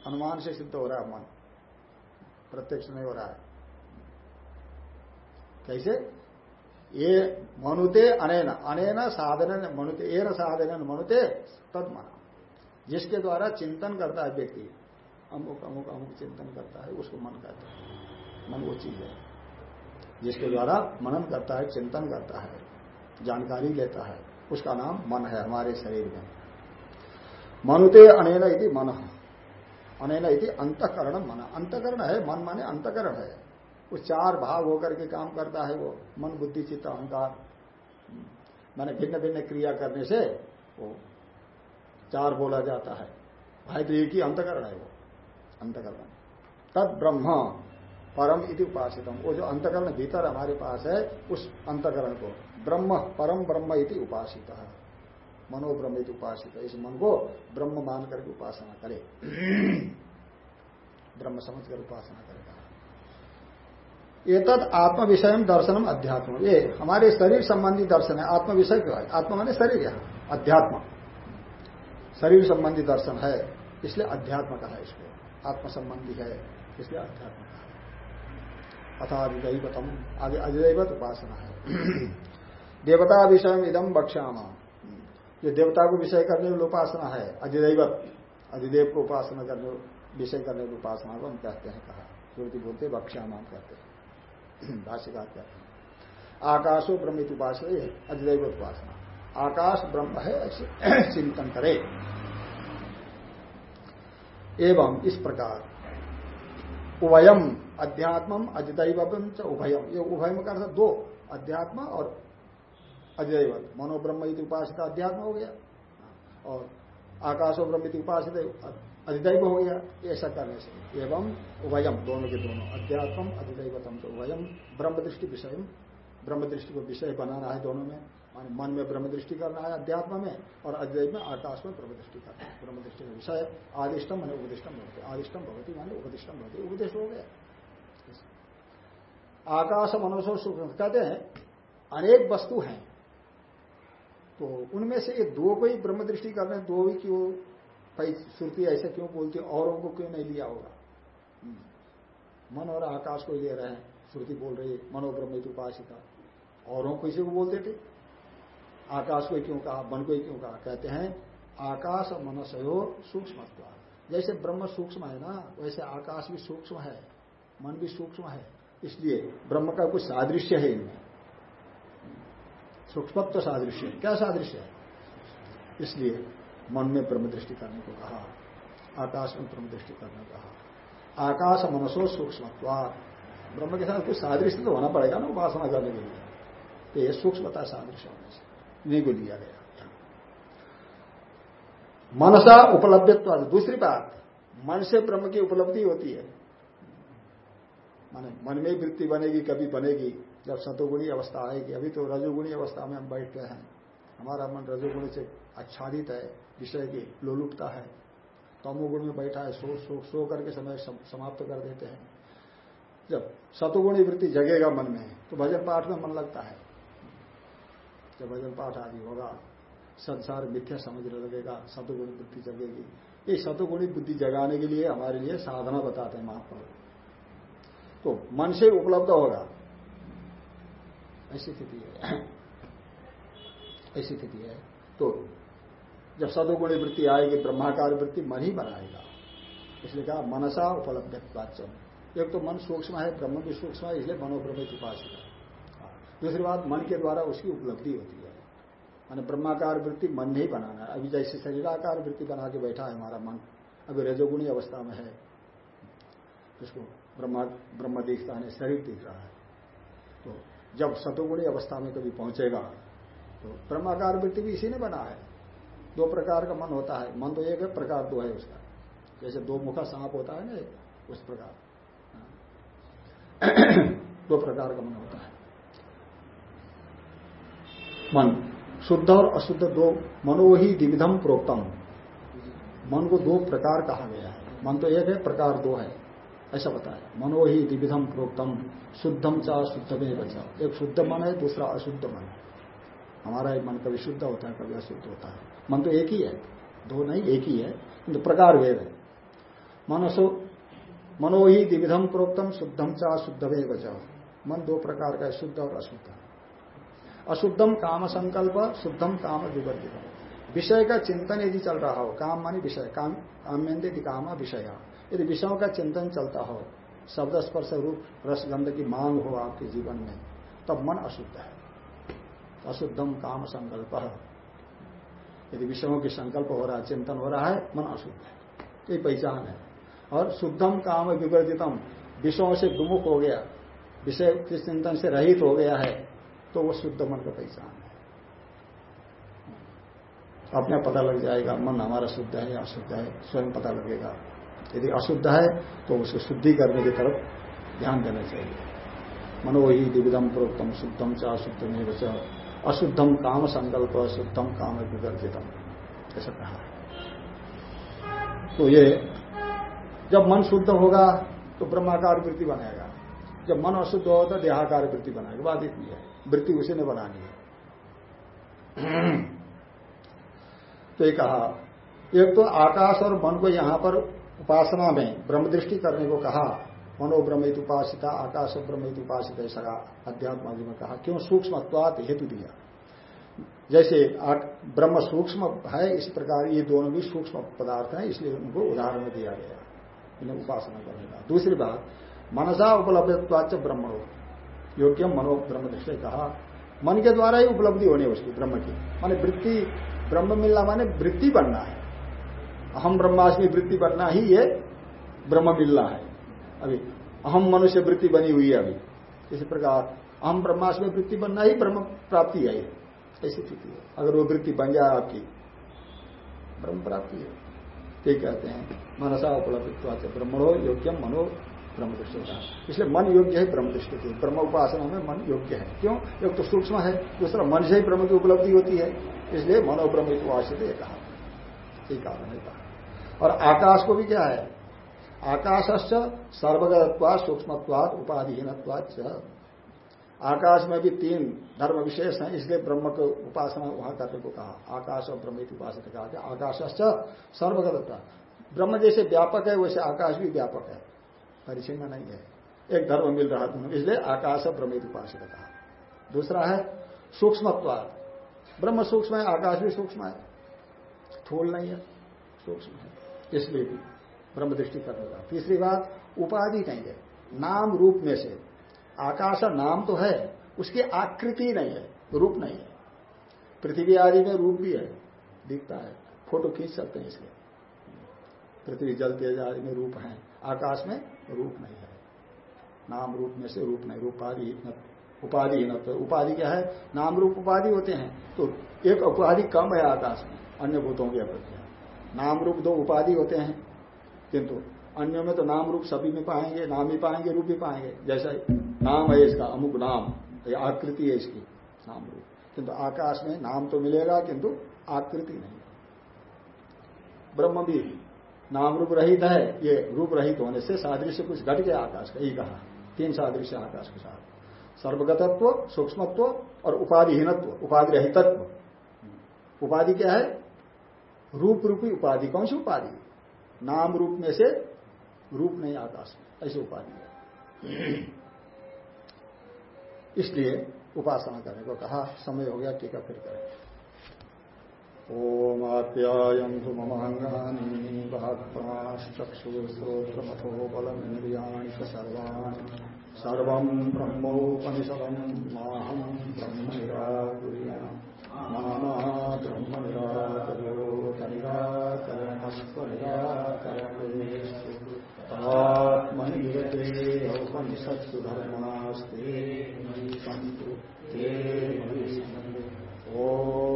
अनुमान से सिद्ध हो रहा है मन। प्रत्यक्ष नहीं हो रहा है। कैसे? ये मनुते अनेन अनेन साधन मनुते, एन साधन मनुते तद मना जिसके द्वारा चिंतन करता है व्यक्ति, अमुक अमुक अमुक चिंतन करता है, उसको मन कहते हैं। मन वो चीज़ है। जिसके द्वारा मनन करता है, चिंतन करता है, जानकारी लेता है, उसका नाम मन है, हमारे शरीर में। मनुते अनेन इति मन। अनेन इति अंतकरण मन। अंतकरण है, मन माने अंतकरण है। वो चार भाग होकर के काम करता है वो, मन, बुद्धि, चित्त, अहंकार। मैंने भिन्न भिन्न क्रिया करने से वो चार बोला जाता है। भाई तो एक ही अंतकरण है वो, अंतकरण। तद ब्रह्म परम इति उपासितम। वो जो अंतकरण भीतर हमारे पास है, उस अंतकरण को ब्रह्म परम ब्रह्म इति उपासित। है मनोब्रह्म इति उपासित। इस मन को ब्रह्म मान करके उपासना करे। ब्रह्म समझ कर उपासना करेगा। तद आत्म विषय दर्शनम अध्यात्म ये हमारे शरीर संबंधी दर्शन है आत्म विषय क्यों है? आत्मा माने शरीर है अध्यात्म। शरीर संबंधी दर्शन है, इसलिए अध्यात्म कहा इसको। आत्म संबंधी है, इसलिए अध्यात्म अथा अधिदैवतम आगे अधिदैवत उपासना है। देवता विषय इदम बक्ष्यामा ये देवता को विषय करने वाली उपासना है अधिदैवत अधिदेव को उपासना करने, विषय करने वाली उपासना को हम कहते हैं कहा। श्रुति बोलते बक्ष्यामा कहते हैं। भाष्यकार कहते हैं। आकाशो ब्रह्म उपासना, ये अधिदैव उपासना। आकाश ब्रह्म है, ऐसे चिंतन करे। एवं इस प्रकार उभयम अध्यात्म अधिदैव उभयम ये उभयम का अर्थ दो, अध्यात्म और अधिदैव मनोब्रह्म उपासित अध्यात्म हो गया, और आकाशो ब्रह्म उपासित अधिदैव हो गया ऐसा करने से एवं उभयम, दोनों के दोनों। अध्यात्म अधिदैवतम तो उभयम। ब्रह्म दृष्टि विषय ब्रह्म दृष्टि को विषय बनाना है दोनों में। मान मन में ब्रह्म दृष्टि करना है अध्यात्म में, और अद्वैत में आकाश में ब्रह्म दृष्टि करना है। ब्रह्म दृष्टि का विषय, आदिष्टम मैंने उपदिष्टम भवती आदिष्टम भवती माने उपदिष्टम भवती उपदेश हो गया। आकाश मनुष्य सुख कहते हैं, अनेक वस्तु हैं। तो उनमें से ये दो को ही ब्रह्म दृष्टि करने दो ही भाई श्रुति ऐसे क्यों बोलती है? औरों को क्यों नहीं लिया होगा? हम्म। मन और आकाश को ले रहे हैं श्रुति बोल रही है, मनोब्रह्म उपासिका औरों को इसी को बोलते थे? आकाश को क्यों कहा? मन को क्यों कहा? कहते हैं, आकाश और मनसयो सूक्ष्म जैसे ब्रह्म सूक्ष्म है ना, वैसे आकाश भी सूक्ष्म है, मन भी सूक्ष्म है। इसलिए ब्रह्म का कुछ सादृश्य है इनमें। सूक्ष्मत्व सादृश्य क्या सादृश्य है? इसलिए मन में ब्रह्म दृष्टि करने को कहा, आकाश में ब्रह्म दृष्टि करने को कहा। आकाश मनसो सूक्ष्म ब्रह्म के साथ कुछ सादृश्य तो होना पड़ेगा ना उपासना करने के लिए। तो यह सूक्ष्मता सादृश्य होने से इन्हीं को लिया गया। मनसा उपलब्धित्व दूसरी बात, मन से ब्रह्म की उपलब्धि होती है। माने मन में वृत्ति बनेगी, कभी बनेगी। जब सतोगुणी अवस्था आएगी, अभी तो रजोगुणी अवस्था में हम बैठते हैं। हमारा मन रजोगुणी से आच्छादित है। विषय की लोलुपता है। तमोगुण में बैठा है, सो सो सो करके समय समाप्त कर देते हैं। जब सतुगुणी वृत्ति जगेगा मन में तो भजन पाठ में मन लगता है। जब भजन पाठ आदि होगा, संसार मिथ्या समझने लगेगा, सतुगुणी वृत्ति जगेगी। ये सतुगुणी बुद्धि जगाने के लिए हमारे लिए साधना बताते हैं महाप्रभु। तो मन से उपलब्ध होगा। ऐसी स्थिति है। ऐसी स्थिति है। तो जब सदुगुणी वृत्ति आएगी, ब्रह्माकार वृत्ति मन ही बनाएगा इसलिए कहा, मनसा उपलब्ध वाच्यम एक तो मन सूक्ष्म है, ब्रह्म भी सूक्ष्म है, इसलिए मनोब्रह्म उपासना। दूसरी बात, मन के द्वारा उसकी उपलब्धि होती है। मैंने ब्रह्माकार वृत्ति मन नहीं बनाना अभी जैसे शरीराकार वृत्ति बना के बैठा है हमारा मन, अभी रजोगुणी अवस्था में है। इसको ब्रह्मा, ब्रह्म दिखता है, शरीर दिख रहा है। तो जब सतोगुणी अवस्था में कभी पहुंचेगा तो ब्रह्माकार वृत्ति भी इसी ने बना है। दो प्रकार का मन होता है। मन तो एक है, प्रकार दो है उसका। जैसे दो मुखा सांप होता है ना उस प्रकार। दो प्रकार का मन होता है। मन, शुद्ध और अशुद्ध दो, मनो ही द्विविधम प्रोक्तम। मन को दो प्रकार कहा गया है। मन तो एक है, प्रकार दो है। ऐसा बताया। मनो ही द्विविधम प्रोक्तम शुद्धम चा शुद्ध में बचा एक शुद्ध मन है, दूसरा अशुद्ध मन है। हमारा एक मन कभी शुद्ध होता है, कभी अशुद्ध होता है। मन तो एक ही है, दो नहीं, एक ही है, किंतु प्रकार वेद है। मनसो, मनो ही द्विविधम प्रोक्तम शुद्धम चा शुद्ध वे मन दो प्रकार का है, शुद्ध और अशुद्ध। अशुद्धम काम संकल्प शुद्धम काम विवर्जित। विषय का चिंतन यदि चल रहा हो, काम मानी विषय, काम काम्यंदे काम विषय। यदि विषयों का चिंतन चलता हो, शब्द, स्पर्श, रूप रसगंध की मांग हो आपके जीवन में, तब मन अशुद्ध है। अशुद्धम काम संकल्प। यदि विषयों के संकल्प हो रहा है, चिंतन हो रहा है, मन अशुद्ध है। ये पहचान है। और शुद्धम काम विवर्जितम, विषयों से विमुख हो गया, विषय के चिंतन से रहित हो गया है तो वो शुद्ध मन का पहचान है। अपने पता लग जाएगा, मन हमारा शुद्ध है या अशुद्ध है, स्वयं पता लगेगा। यदि अशुद्ध है तो उसको शुद्धि करने की तरफ़ ध्यान देना चाहिए। मनो ही दिविधम प्रोक्तम शुद्धम च। अशुद्धम अशुद्धम काम संकल्प अशुद्धम काम विवर्जितम, ऐसा कहा तो ये, जब मन शुद्ध होगा तो ब्रह्माकार वृत्ति बनाएगा जब मन अशुद्ध होगा तो देहाकार वृत्ति बनाएगा बात इतनी है। वृत्ति उसी ने बनानी है। तो ये कहा, एक तो आकाश और मन को यहाँ पर उपासना में ब्रह्म दृष्टि करने को कहा मनो ब्रह्मित उपासिता आकाश ब्रह्मित उपासित ऐसा अध्यात्म आदि में कहा, क्यों सूक्ष्म हेतु दिया? जैसे ब्रह्म सूक्ष्म है, इस प्रकार ये दोनों भी सूक्ष्म पदार्थ हैं, इसलिए उनको उदाहरण दिया गया इन्हें उपासना करने का। दूसरी बात, मनसा उपलब्ध ब्रह्मणो। योग्य मनो ब्रह्म दृष्टि कहा, मन के द्वारा ही उपलब्धि होनी है उसकी, ब्रह्म की। माने वृत्ति, ब्रह्म मिलना माने वृत्ति बनना है। अहम ब्रह्माष्टमी वृत्ति बनना ही ये ब्रह्म मिलना है। अभी, अहम मनुष्य वृत्ति बनी हुई है अभी। इसी प्रकार, अहम ब्रह्माष्टमी वृत्ति बनना ही ब्रह्म प्राप्ति है। ऐसी स्थिति है। अगर वो वृत्ति बन जाए आपकी, ब्रह्म प्राप्ति है। ये कहते हैं, मनसा उपलब्धित्व ब्रह्मणो योग्यम मनो ब्रह्म दृष्टि इसलिए मन योग्य है, ब्रह्म दृष्टि ब्रह्म उपासना में मन योग्य है। क्यों? एक तो सूक्ष्म है, दूसरा मन से ही ब्रह्म की उपलब्धि होती है। इसलिए मनो ब्रह्म उपासित कहा कारण है कहा। और आकाश को भी क्या है? आकाश सर्वगतत्वाद सूक्ष्मत्वाद उपाधिहीनत्वाद आकाश में भी तीन धर्म विशेष हैं, इसलिए ब्रह्म को उपासना वहाँ करने को कहा। आकाश और ब्रह्म की उपासना कहा आकाश सर्वगतत्वा ब्रह्म जैसे व्यापक है, वैसे आकाश भी व्यापक है। परिचिन्न नहीं है। एक धर्म मिल रहा था इसलिए आकाश ब्रह्मित उपासित कहा। दूसरा है सूक्ष्मत्वाद ब्रह्म सूक्ष्म है, आकाश भी सूक्ष्म है। थोल नहीं है, सूक्ष्म है। इसलिए भी। ब्रह्म दृष्टि करने का तीसरी बात, उपाधि नहीं है। नाम रूप में से। आकाश नाम तो है, उसकी आकृति नहीं है, रूप नहीं है। पृथ्वी आदि में रूप भी है, दिखता है। फ़ोटो खींच सकते हैं इसलिए पृथ्वी जल तेज आदि में रूप है, आकाश में रूप नहीं है। नाम रूप में से रूप नहीं रूपाधि उपाधि तो। उपाधि क्या है? नाम रूप उपाधि होते हैं। तो एक उपाधि कम है आकाश में, अन्य भूतों की अपेक्षा नाम रूप दो उपाधि होते हैं। किंतु अन्य में तो नाम रूप सभी में पाएँगे, नाम ही पाएँगे, रूप भी पाएँगे। जैसा नाम है इसका, अमुक नाम आकृति है इसकी, नाम रूप। किंतु आकाश में नाम तो मिलेगा, किंतु आकृति नहीं। ब्रह्म भी नाम रूप रहित है, ये रूप रहित होने से सादृश्य कुछ घट गया आकाश का यही कहा तीन सादृश्य आकाश के साथ। सर्वगतत्व, सूक्ष्मत्व और उपाधिहीनत्व उपाधि रहितत्व उपाधि क्या है? रूप रूपी उपाधि, कौन सी उपाधि? नाम रूप में से रूप नहीं आकाश में ऐसे उपाधि है। इसलिए उपासना करने को कहा, समय हो गया, टीका फिर करें। ओम आप्यायम धूमंगानी भाग्राश्चक्षुश्रोत्रमथो बलम इंद्रिया सर्वाणी। सर्व ब्रह्मोपनिषदम माहम ब्रह्म निराकुरिया ब्रह्म निराकुरो निरा आत्मनियते औपनिषत्सु धर्मास्ते सन्तु ते मनुष्य ॐ